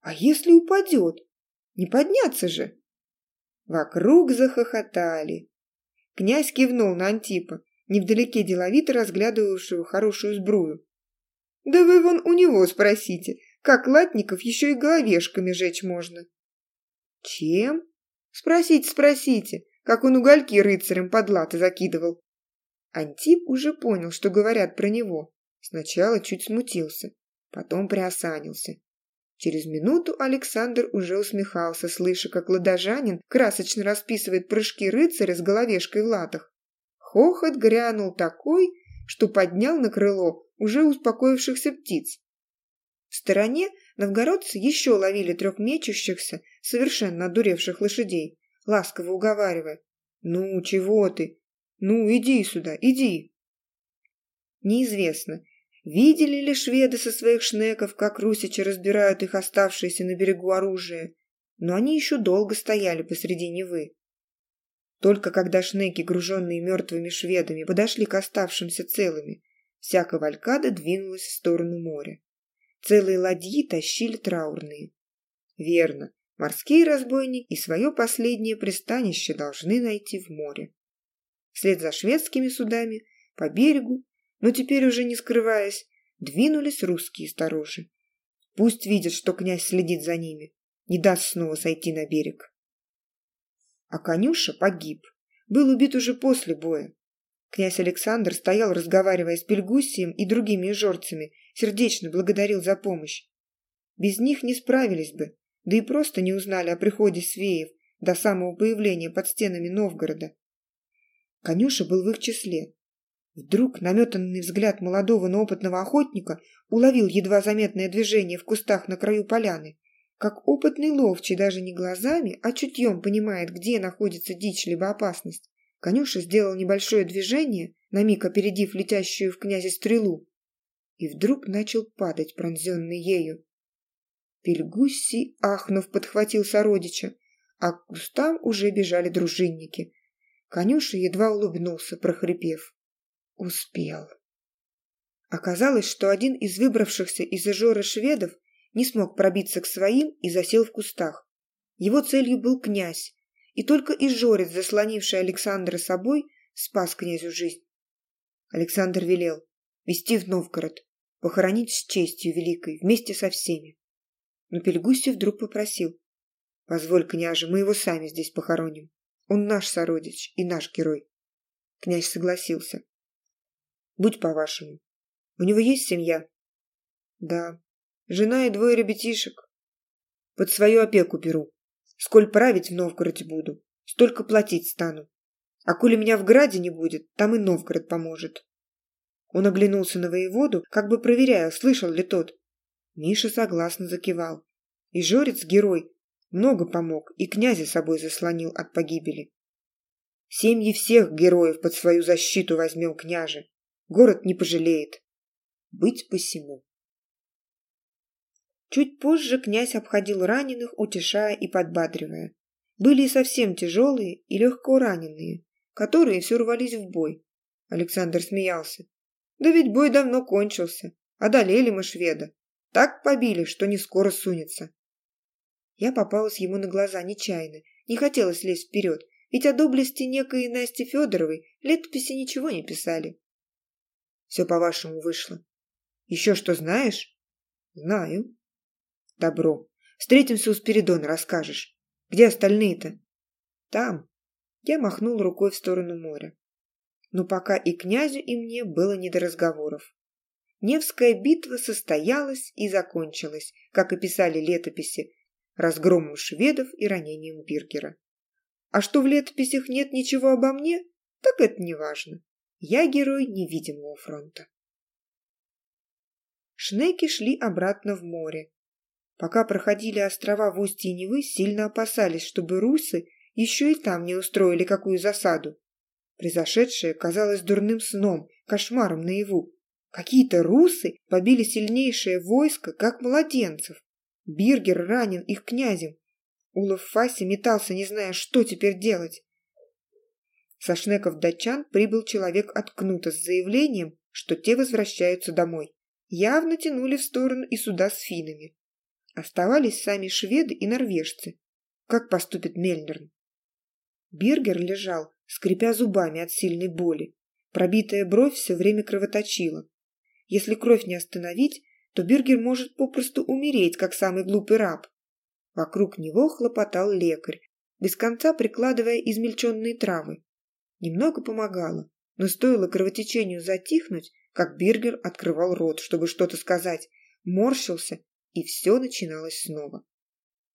S1: А если упадет? Не подняться же. Вокруг захохотали. Князь кивнул на Антипа, невдалеке деловито разглядывавшего хорошую сбрую. «Да вы вон у него спросите, как латников еще и головешками жечь можно». «Чем?» «Спросите, спросите, как он угольки рыцарем под латы закидывал». Антип уже понял, что говорят про него. Сначала чуть смутился, потом приосанился. Через минуту Александр уже усмехался, слыша, как ладожанин красочно расписывает прыжки рыцаря с головешкой в латах. Хохот грянул такой, что поднял на крыло уже успокоившихся птиц. Стороне новгородцы еще ловили трех мечущихся, совершенно одуревших лошадей, ласково уговаривая. «Ну, чего ты? Ну, иди сюда, иди!» Неизвестно, Видели ли шведы со своих шнеков, как русичи разбирают их оставшееся на берегу оружие? Но они еще долго стояли посреди Невы. Только когда шнеки, груженные мертвыми шведами, подошли к оставшимся целыми, вся кавалькада двинулась в сторону моря. Целые ладьи тащили траурные. Верно, морские разбойники и свое последнее пристанище должны найти в море. Вслед за шведскими судами по берегу но теперь уже не скрываясь, двинулись русские сторожи. Пусть видят, что князь следит за ними, не даст снова сойти на берег. А конюша погиб, был убит уже после боя. Князь Александр стоял, разговаривая с Пельгусием и другими жорцами, сердечно благодарил за помощь. Без них не справились бы, да и просто не узнали о приходе свеев до самого появления под стенами Новгорода. Конюша был в их числе, Вдруг наметанный взгляд молодого, но опытного охотника уловил едва заметное движение в кустах на краю поляны. Как опытный ловчий даже не глазами, а чутьем понимает, где находится дичь либо опасность. Конюша сделал небольшое движение, на миг опередив летящую в князе стрелу. И вдруг начал падать, пронзенный ею. Пельгусси, ахнув, подхватил сородича, а к кустам уже бежали дружинники. Конюша едва улыбнулся, прохрипев. Успел. Оказалось, что один из выбравшихся из Ижора шведов не смог пробиться к своим и засел в кустах. Его целью был князь, и только Ижорец, заслонивший Александра собой, спас князю жизнь. Александр велел вести в Новгород, похоронить с честью великой, вместе со всеми. Но Пельгусий вдруг попросил, «Позволь, княже, мы его сами здесь похороним. Он наш сородич и наш герой». Князь согласился. «Будь по-вашему. У него есть семья?» «Да. Жена и двое ребятишек. Под свою опеку беру. Сколь править в Новгороде буду, столько платить стану. А коли меня в Граде не будет, там и Новгород поможет. Он оглянулся на воеводу, как бы проверяя, слышал ли тот. Миша согласно закивал. И Жорец, герой, много помог и князя собой заслонил от погибели. Семьи всех героев под свою защиту возьмем княже. Город не пожалеет. Быть посему. Чуть позже князь обходил раненых, утешая и подбадривая. Были и совсем тяжелые, и легко раненые, которые все рвались в бой. Александр смеялся. Да ведь бой давно кончился. Одолели мы шведа. Так побили, что не скоро сунется. Я попалась ему на глаза нечаянно. Не хотелось лезть вперед, ведь о доблести некой Насти Федоровой летописи ничего не писали. Все по-вашему вышло. Еще что знаешь? Знаю. Добро. Встретимся у Спиридона, расскажешь. Где остальные-то? Там. Я махнул рукой в сторону моря. Но пока и князю, и мне было не до разговоров. Невская битва состоялась и закончилась, как и писали летописи, разгромом шведов и ранением Биргера. А что в летописях нет ничего обо мне, так это не важно. Я герой невидимого фронта. Шнеки шли обратно в море, Пока проходили острова в устье Невы, сильно опасались, чтобы русы еще и там не устроили какую засаду. Произошедшее казалось дурным сном, кошмаром наяву. Какие-то русы побили сильнейшее войско, как младенцев. Биргер ранен их князем. Улов Фаси метался, не зная, что теперь делать. Со шнеков-датчан прибыл человек от Кнута с заявлением, что те возвращаются домой. Явно тянули в сторону и суда с финами. Оставались сами шведы и норвежцы. Как поступит Мельнерн? Биргер лежал, скрипя зубами от сильной боли. Пробитая бровь все время кровоточила. Если кровь не остановить, то Биргер может попросту умереть, как самый глупый раб. Вокруг него хлопотал лекарь, без конца прикладывая измельченные травы. Немного помогало, но стоило кровотечению затихнуть, как Биргер открывал рот, чтобы что-то сказать, морщился и все начиналось снова.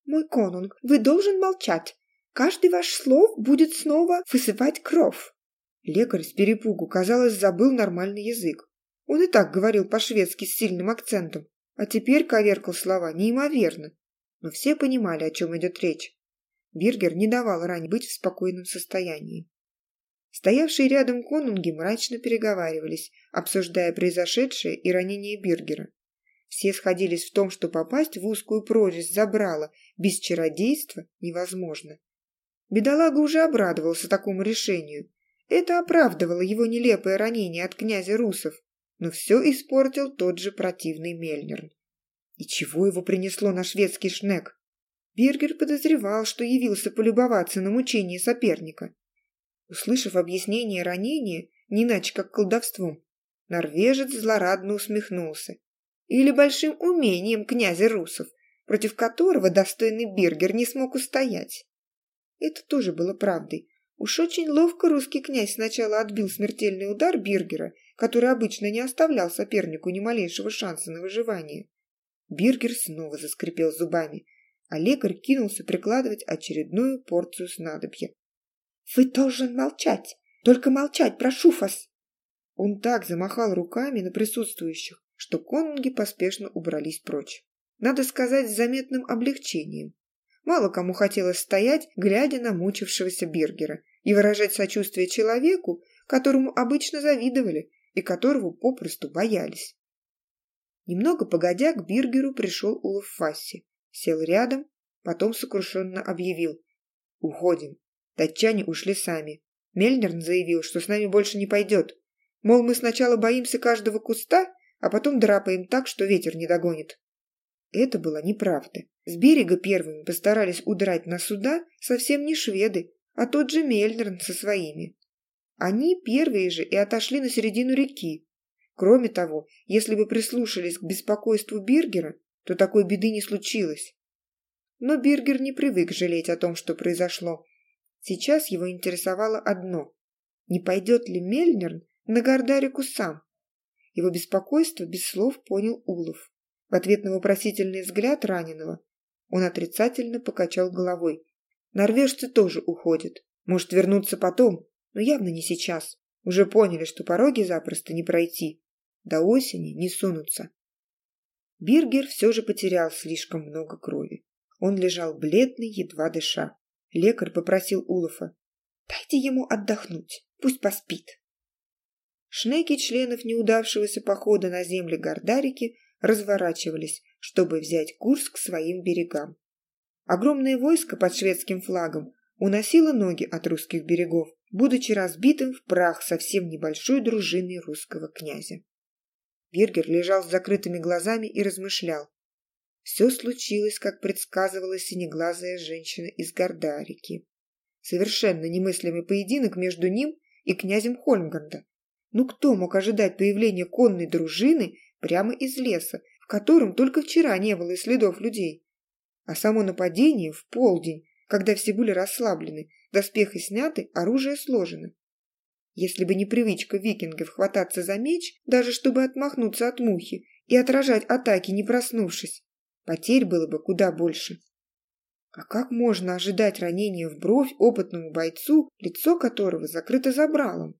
S1: «Мой конунг, вы должен молчать. Каждый ваш слов будет снова высыпать кровь». Лекарь с перепугу, казалось, забыл нормальный язык. Он и так говорил по-шведски с сильным акцентом, а теперь коверкал слова неимоверно. Но все понимали, о чем идет речь. Биргер не давал ране быть в спокойном состоянии. Стоявшие рядом конунги мрачно переговаривались, обсуждая произошедшее и ранение Биргера. Все сходились в том, что попасть в узкую прорезь забрала без чародейства невозможно. Бедолага уже обрадовался такому решению. Это оправдывало его нелепое ранение от князя Русов, но все испортил тот же противный Мельнерн. И чего его принесло на шведский шнек? Бергер подозревал, что явился полюбоваться на мучение соперника. Услышав объяснение ранения, не иначе как колдовством, норвежец злорадно усмехнулся или большим умением князя Русов, против которого достойный Бергер не смог устоять. Это тоже было правдой. Уж очень ловко русский князь сначала отбил смертельный удар Биргера, который обычно не оставлял сопернику ни малейшего шанса на выживание. Биргер снова заскрипел зубами, а лекарь кинулся прикладывать очередную порцию снадобья. «Вы должен молчать! Только молчать, прошу вас!» Он так замахал руками на присутствующих, что конунги поспешно убрались прочь. Надо сказать, с заметным облегчением. Мало кому хотелось стоять, глядя на мучившегося Бергера, и выражать сочувствие человеку, которому обычно завидовали и которого попросту боялись. Немного погодя, к Биргеру пришел Улов Фасси. Сел рядом, потом сокрушенно объявил. «Уходим. Датчане ушли сами. Мельнерн заявил, что с нами больше не пойдет. Мол, мы сначала боимся каждого куста, а потом драпаем так, что ветер не догонит. Это была неправда. С берега первыми постарались удрать на суда совсем не шведы, а тот же Мельнерн со своими. Они первые же и отошли на середину реки. Кроме того, если бы прислушались к беспокойству Биргера, то такой беды не случилось. Но Биргер не привык жалеть о том, что произошло. Сейчас его интересовало одно – не пойдет ли Мельнерн на Гордарику сам? Его беспокойство без слов понял Улов. В ответ на вопросительный взгляд раненого он отрицательно покачал головой. Норвежцы тоже уходят. Может вернуться потом, но явно не сейчас. Уже поняли, что пороги запросто не пройти. До осени не сунутся. Биргер все же потерял слишком много крови. Он лежал бледный, едва дыша. Лекарь попросил Улафа. «Дайте ему отдохнуть, пусть поспит». Шнеки членов неудавшегося похода на земли Гордарики разворачивались, чтобы взять курс к своим берегам. Огромное войско под шведским флагом уносило ноги от русских берегов, будучи разбитым в прах совсем небольшой дружиной русского князя. Бергер лежал с закрытыми глазами и размышлял. Все случилось, как предсказывала синеглазая женщина из Гордарики. Совершенно немыслимый поединок между ним и князем Хольмганда. Ну кто мог ожидать появления конной дружины прямо из леса, в котором только вчера не было и следов людей? А само нападение в полдень, когда все были расслаблены, доспехи сняты, оружие сложено. Если бы не привычка викингов хвататься за меч, даже чтобы отмахнуться от мухи и отражать атаки, не проснувшись, потерь было бы куда больше. А как можно ожидать ранения в бровь опытному бойцу, лицо которого закрыто забралом?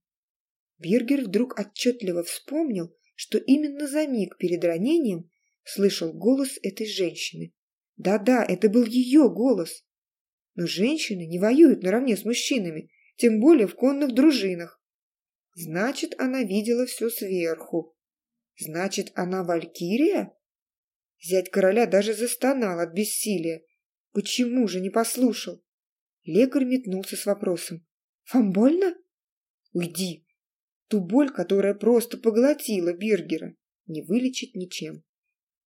S1: Биргер вдруг отчетливо вспомнил, что именно за миг перед ранением слышал голос этой женщины. Да-да, это был ее голос. Но женщины не воюют наравне с мужчинами, тем более в конных дружинах. Значит, она видела все сверху. Значит, она валькирия? Зять короля даже застонал от бессилия. Почему же не послушал? Лекарь метнулся с вопросом. «Вам больно?» «Уйди!» Ту боль, которая просто поглотила Биргера, не вылечить ничем.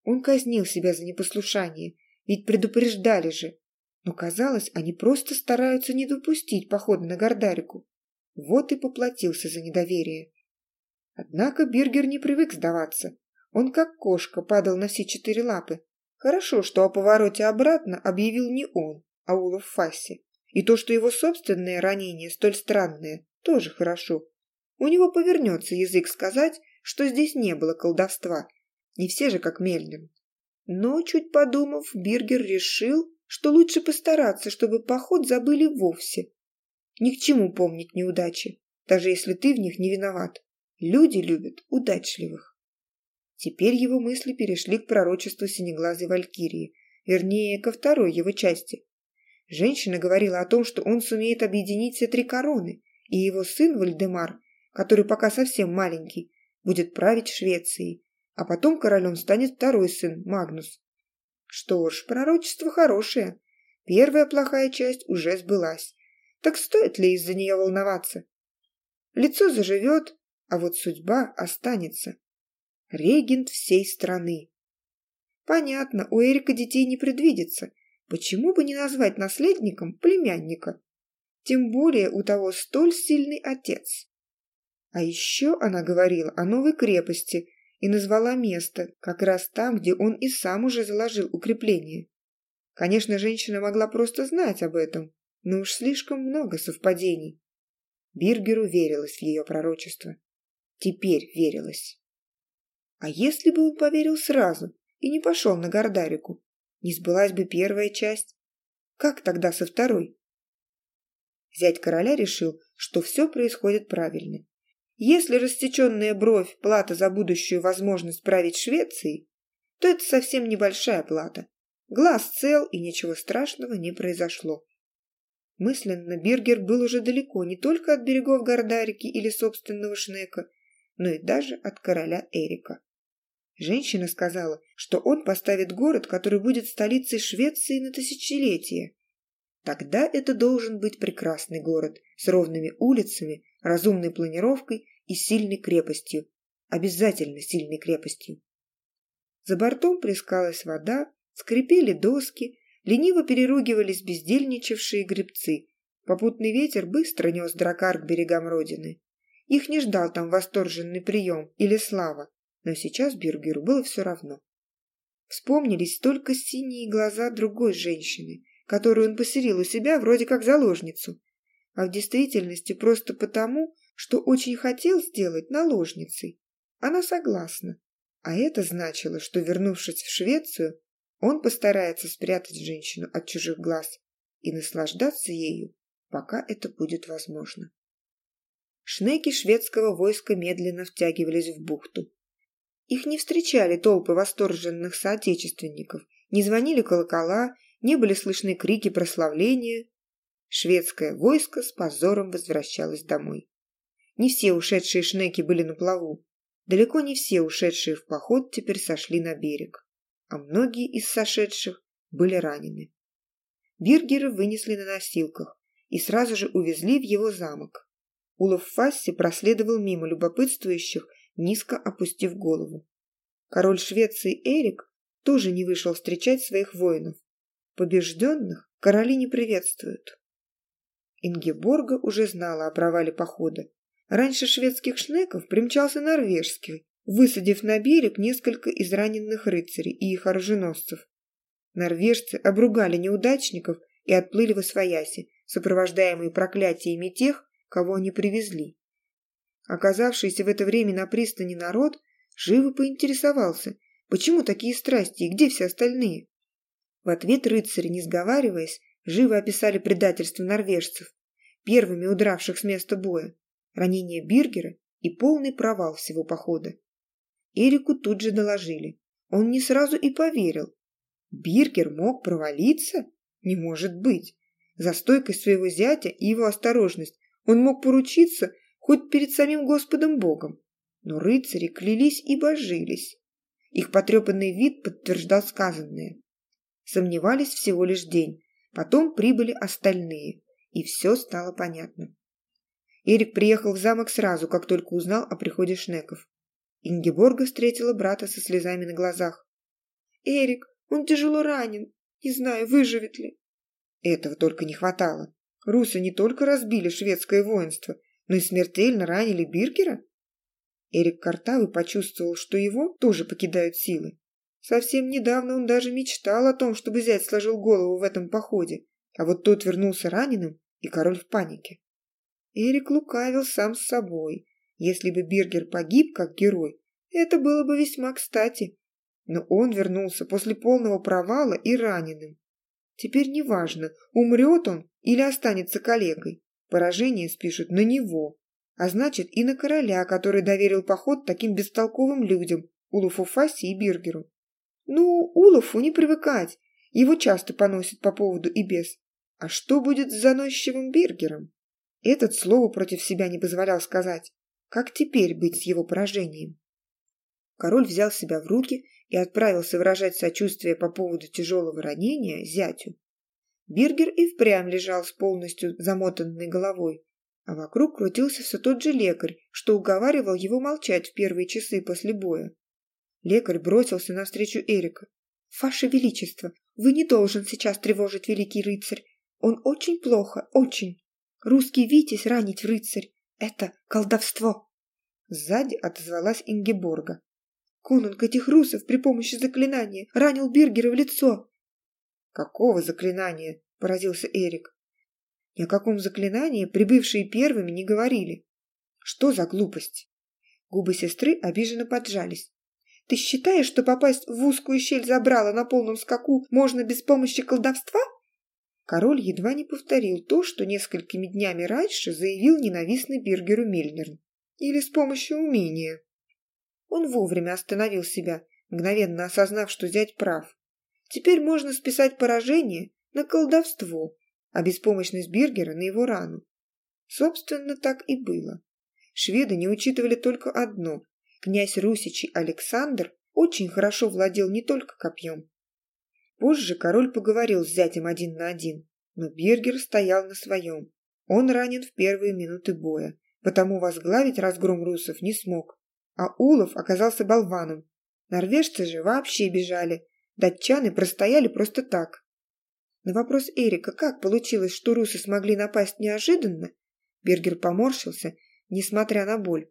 S1: Он казнил себя за непослушание, ведь предупреждали же. Но казалось, они просто стараются не допустить похода на Гордарику. Вот и поплатился за недоверие. Однако Биргер не привык сдаваться. Он как кошка падал на все четыре лапы. Хорошо, что о повороте обратно объявил не он, а Улов Фасси. И то, что его собственное ранение столь странное, тоже хорошо. У него повернется язык сказать, что здесь не было колдовства. Не все же как Мельнин. Но, чуть подумав, Биргер решил, что лучше постараться, чтобы поход забыли вовсе. Ни к чему помнить неудачи, даже если ты в них не виноват. Люди любят удачливых. Теперь его мысли перешли к пророчеству синеглазой валькирии, вернее, ко второй его части. Женщина говорила о том, что он сумеет объединить все три короны, и его сын Вальдемар, который пока совсем маленький, будет править Швецией, а потом королем станет второй сын, Магнус. Что ж, пророчество хорошее. Первая плохая часть уже сбылась. Так стоит ли из-за нее волноваться? Лицо заживет, а вот судьба останется. Регент всей страны. Понятно, у Эрика детей не предвидится. Почему бы не назвать наследником племянника? Тем более у того столь сильный отец. А еще она говорила о новой крепости и назвала место, как раз там, где он и сам уже заложил укрепление. Конечно, женщина могла просто знать об этом, но уж слишком много совпадений. Биргеру верилось в ее пророчество. Теперь верилось. А если бы он поверил сразу и не пошел на Гордарику, не сбылась бы первая часть? Как тогда со второй? Зять короля решил, что все происходит правильно, если рассеченная бровь – плата за будущую возможность править Швецией, то это совсем небольшая плата. Глаз цел, и ничего страшного не произошло. Мысленно Биргер был уже далеко не только от берегов Гордарики или собственного Шнека, но и даже от короля Эрика. Женщина сказала, что он поставит город, который будет столицей Швеции на тысячелетие. Тогда это должен быть прекрасный город с ровными улицами, разумной планировкой и сильной крепостью. Обязательно сильной крепостью. За бортом плескалась вода, скрипели доски, лениво переругивались бездельничавшие гребцы. Попутный ветер быстро нес дракар к берегам родины. Их не ждал там восторженный прием или слава, но сейчас Бюргеру было все равно. Вспомнились только синие глаза другой женщины, которую он поселил у себя вроде как заложницу, а в действительности просто потому, что очень хотел сделать наложницей. Она согласна. А это значило, что, вернувшись в Швецию, он постарается спрятать женщину от чужих глаз и наслаждаться ею, пока это будет возможно. Шнеки шведского войска медленно втягивались в бухту. Их не встречали толпы восторженных соотечественников, не звонили колокола, не были слышны крики прославления. Шведское войско с позором возвращалось домой. Не все ушедшие шнеки были на плаву. Далеко не все ушедшие в поход теперь сошли на берег, а многие из сошедших были ранены. Биргеры вынесли на носилках и сразу же увезли в его замок. Улов Фасси проследовал мимо любопытствующих, низко опустив голову. Король Швеции Эрик тоже не вышел встречать своих воинов. Побежденных короли не приветствуют. Ингеборга уже знала о провале похода. Раньше шведских шнеков примчался норвежский, высадив на берег несколько израненных рыцарей и их оруженосцев. Норвежцы обругали неудачников и отплыли во свояси, сопровождаемые проклятиями тех, кого они привезли. Оказавшийся в это время на пристани народ живо поинтересовался, почему такие страсти и где все остальные. В ответ рыцари, не сговариваясь, живо описали предательство норвежцев, первыми удравших с места боя, ранение Биргера и полный провал всего похода. Эрику тут же доложили. Он не сразу и поверил. Биргер мог провалиться? Не может быть. За стойкость своего зятя и его осторожность он мог поручиться хоть перед самим Господом Богом. Но рыцари клялись и божились. Их потрепанный вид подтверждал сказанное. Сомневались всего лишь день. Потом прибыли остальные, и все стало понятно. Эрик приехал в замок сразу, как только узнал о приходе Шнеков. Ингеборга встретила брата со слезами на глазах. «Эрик, он тяжело ранен. Не знаю, выживет ли». Этого только не хватало. Русы не только разбили шведское воинство, но и смертельно ранили Биргера. Эрик Картавый почувствовал, что его тоже покидают силы. Совсем недавно он даже мечтал о том, чтобы зять сложил голову в этом походе, а вот тот вернулся раненым, и король в панике. Эрик лукавил сам с собой. Если бы Биргер погиб как герой, это было бы весьма кстати. Но он вернулся после полного провала и раненым. Теперь неважно, умрет он или останется коллегой. Поражение спишут на него, а значит и на короля, который доверил поход таким бестолковым людям, Улуфу Фаси и Биргеру. Ну, Улуфу не привыкать, его часто поносят по поводу и без. А что будет с заносчивым Биргером? Этот слово против себя не позволял сказать. Как теперь быть с его поражением? Король взял себя в руки и отправился выражать сочувствие по поводу тяжелого ранения зятю. Биргер и впрямь лежал с полностью замотанной головой, а вокруг крутился все тот же лекарь, что уговаривал его молчать в первые часы после боя. Лекарь бросился навстречу Эрика. «Ваше Величество, вы не должен сейчас тревожить великий рыцарь. Он очень плохо, очень. Русский витязь ранить рыцарь — это колдовство!» Сзади отозвалась Ингеборга. Конунг этих русов при помощи заклинания ранил Биргера в лицо. «Какого заклинания?» – поразился Эрик. «Ни о каком заклинании прибывшие первыми не говорили. Что за глупость?» Губы сестры обиженно поджались. «Ты считаешь, что попасть в узкую щель забрала на полном скаку можно без помощи колдовства?» Король едва не повторил то, что несколькими днями раньше заявил ненавистный Биргеру Мильнерн. Или с помощью умения. Он вовремя остановил себя, мгновенно осознав, что зять прав. Теперь можно списать поражение на колдовство, а беспомощность Биргера на его рану. Собственно, так и было. Шведы не учитывали только одно. Князь Русичи Александр очень хорошо владел не только копьем. Позже король поговорил с зятем один на один, но Бергер стоял на своем. Он ранен в первые минуты боя, потому возглавить разгром русов не смог. А Улов оказался болваном. Норвежцы же вообще бежали. Датчаны простояли просто так. На вопрос Эрика, как получилось, что русы смогли напасть неожиданно, Бергер поморщился, несмотря на боль.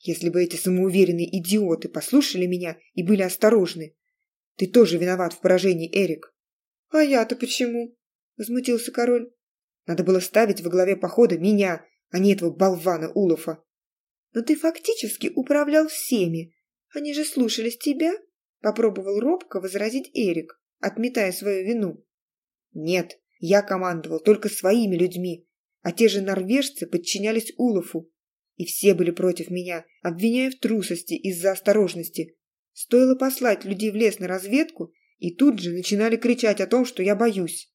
S1: Если бы эти самоуверенные идиоты послушали меня и были осторожны. Ты тоже виноват в поражении, Эрик. А я-то почему? Возмутился король. Надо было ставить во главе похода меня, а не этого болвана Улофа. Но ты фактически управлял всеми. Они же слушались тебя, попробовал робко возразить Эрик, отметая свою вину. Нет, я командовал только своими людьми, а те же норвежцы подчинялись Улофу. И все были против меня, обвиняя в трусости из-за осторожности. Стоило послать людей в лес на разведку, и тут же начинали кричать о том, что я боюсь.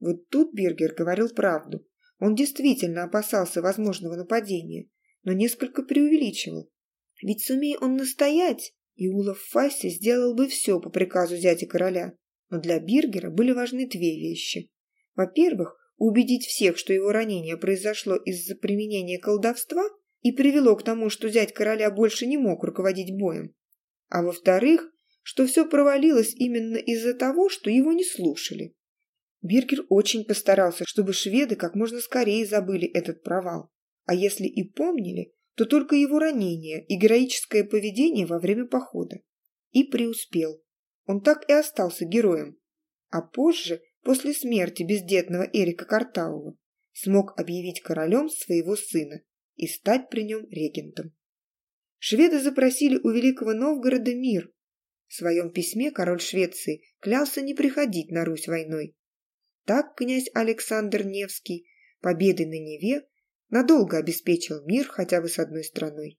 S1: Вот тут Бергер говорил правду. Он действительно опасался возможного нападения, но несколько преувеличивал. Ведь сумей он настоять, и Улов Фасси сделал бы все по приказу зятя короля. Но для Биргера были важны две вещи. Во-первых, убедить всех, что его ранение произошло из-за применения колдовства и привело к тому, что зять короля больше не мог руководить боем. А во-вторых, что все провалилось именно из-за того, что его не слушали. Биргер очень постарался, чтобы шведы как можно скорее забыли этот провал. А если и помнили, то только его ранение и героическое поведение во время похода. И преуспел. Он так и остался героем. А позже после смерти бездетного Эрика Картаува, смог объявить королем своего сына и стать при нем регентом. Шведы запросили у Великого Новгорода мир. В своем письме король Швеции клялся не приходить на Русь войной. Так князь Александр Невский победой на Неве надолго обеспечил мир хотя бы с одной страной.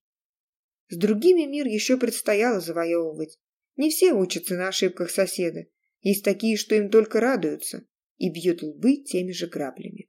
S1: С другими мир еще предстояло завоевывать. Не все учатся на ошибках соседа, есть такие, что им только радуются и бьют лбы теми же граблями.